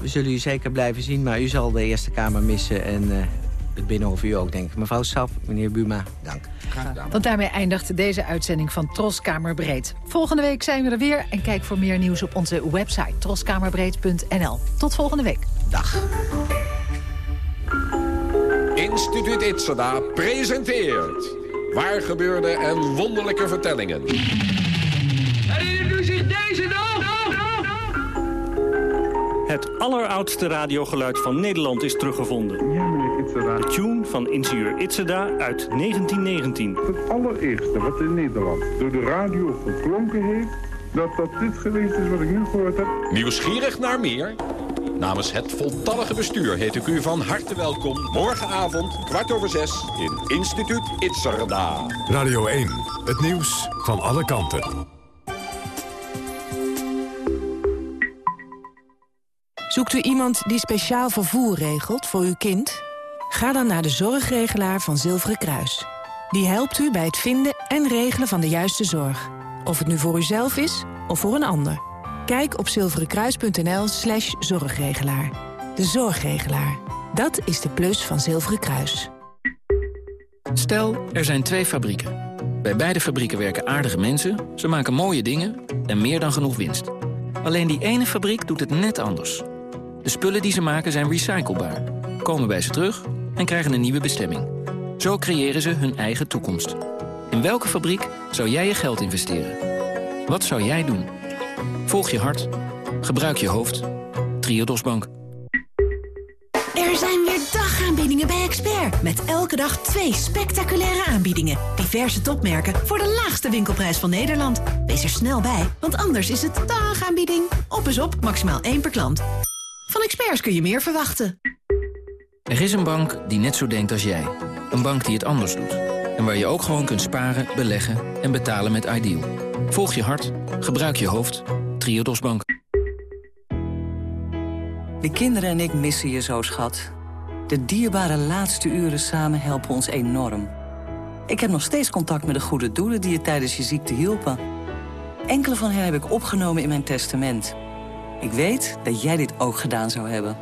we zullen u zeker blijven zien, maar u zal de Eerste Kamer missen... en eh, het Binnenhof u ook, denk ik. Mevrouw Sap, meneer Buma, dank. Graag gedaan. Want daarmee eindigt deze uitzending van Troskamer Breed. Volgende week zijn we er weer en kijk voor meer nieuws op onze website troskamerbreed.nl. Tot volgende week. Dag. Instituut Itzada presenteert... Waar gebeurde en wonderlijke vertellingen. Herinnert u zich deze nog? Het alleroudste radiogeluid van Nederland is teruggevonden. Ja, meneer Itzeda. De tune van ingenieur Itzeda uit 1919. Het allereerste wat in Nederland door de radio geklonken heeft... dat dat dit geweest is wat ik nu gehoord heb. Nieuwsgierig naar meer? Namens het voltallige bestuur heet ik u van harte welkom... morgenavond, kwart over zes, in Instituut Itzerda. Radio 1, het nieuws van alle kanten. Zoekt u iemand die speciaal vervoer regelt voor uw kind? Ga dan naar de zorgregelaar van Zilveren Kruis. Die helpt u bij het vinden en regelen van de juiste zorg. Of het nu voor uzelf is of voor een ander. Kijk op zilverenkruis.nl slash zorgregelaar. De zorgregelaar. Dat is de plus van Zilveren Kruis. Stel, er zijn twee fabrieken. Bij beide fabrieken werken aardige mensen, ze maken mooie dingen en meer dan genoeg winst. Alleen die ene fabriek doet het net anders. De spullen die ze maken zijn recyclebaar, komen bij ze terug en krijgen een nieuwe bestemming. Zo creëren ze hun eigen toekomst. In welke fabriek zou jij je geld investeren? Wat zou jij doen? Volg je hart. Gebruik je hoofd. Triodos Bank. Er zijn weer dagaanbiedingen bij Expert. Met elke dag twee spectaculaire aanbiedingen. Diverse topmerken voor de laagste winkelprijs van Nederland. Wees er snel bij, want anders is het dagaanbieding. Op is op, maximaal één per klant. Van Experts kun je meer verwachten. Er is een bank die net zo denkt als jij. Een bank die het anders doet. En waar je ook gewoon kunt sparen, beleggen en betalen met Ideal. Volg je hart, gebruik je hoofd. Triodos Bank. De kinderen en ik missen je zo, schat. De dierbare laatste uren samen helpen ons enorm. Ik heb nog steeds contact met de goede doelen die je tijdens je ziekte hielpen. Enkele van hen heb ik opgenomen in mijn testament. Ik weet dat jij dit ook gedaan zou hebben.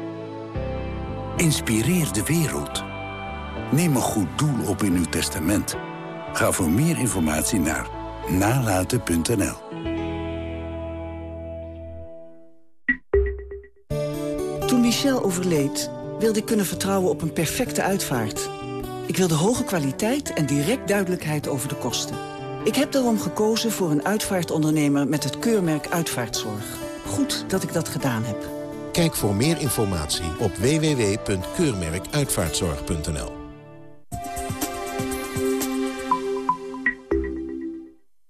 Inspireer de wereld. Neem een goed doel op in uw testament. Ga voor meer informatie naar nalaten.nl. Toen Michel overleed, wilde ik kunnen vertrouwen op een perfecte uitvaart. Ik wilde hoge kwaliteit en direct duidelijkheid over de kosten. Ik heb daarom gekozen voor een uitvaartondernemer met het keurmerk Uitvaartzorg. Goed dat ik dat gedaan heb. Kijk voor meer informatie op www.keurmerkuitvaartzorg.nl.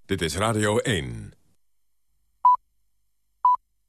Dit is Radio 1.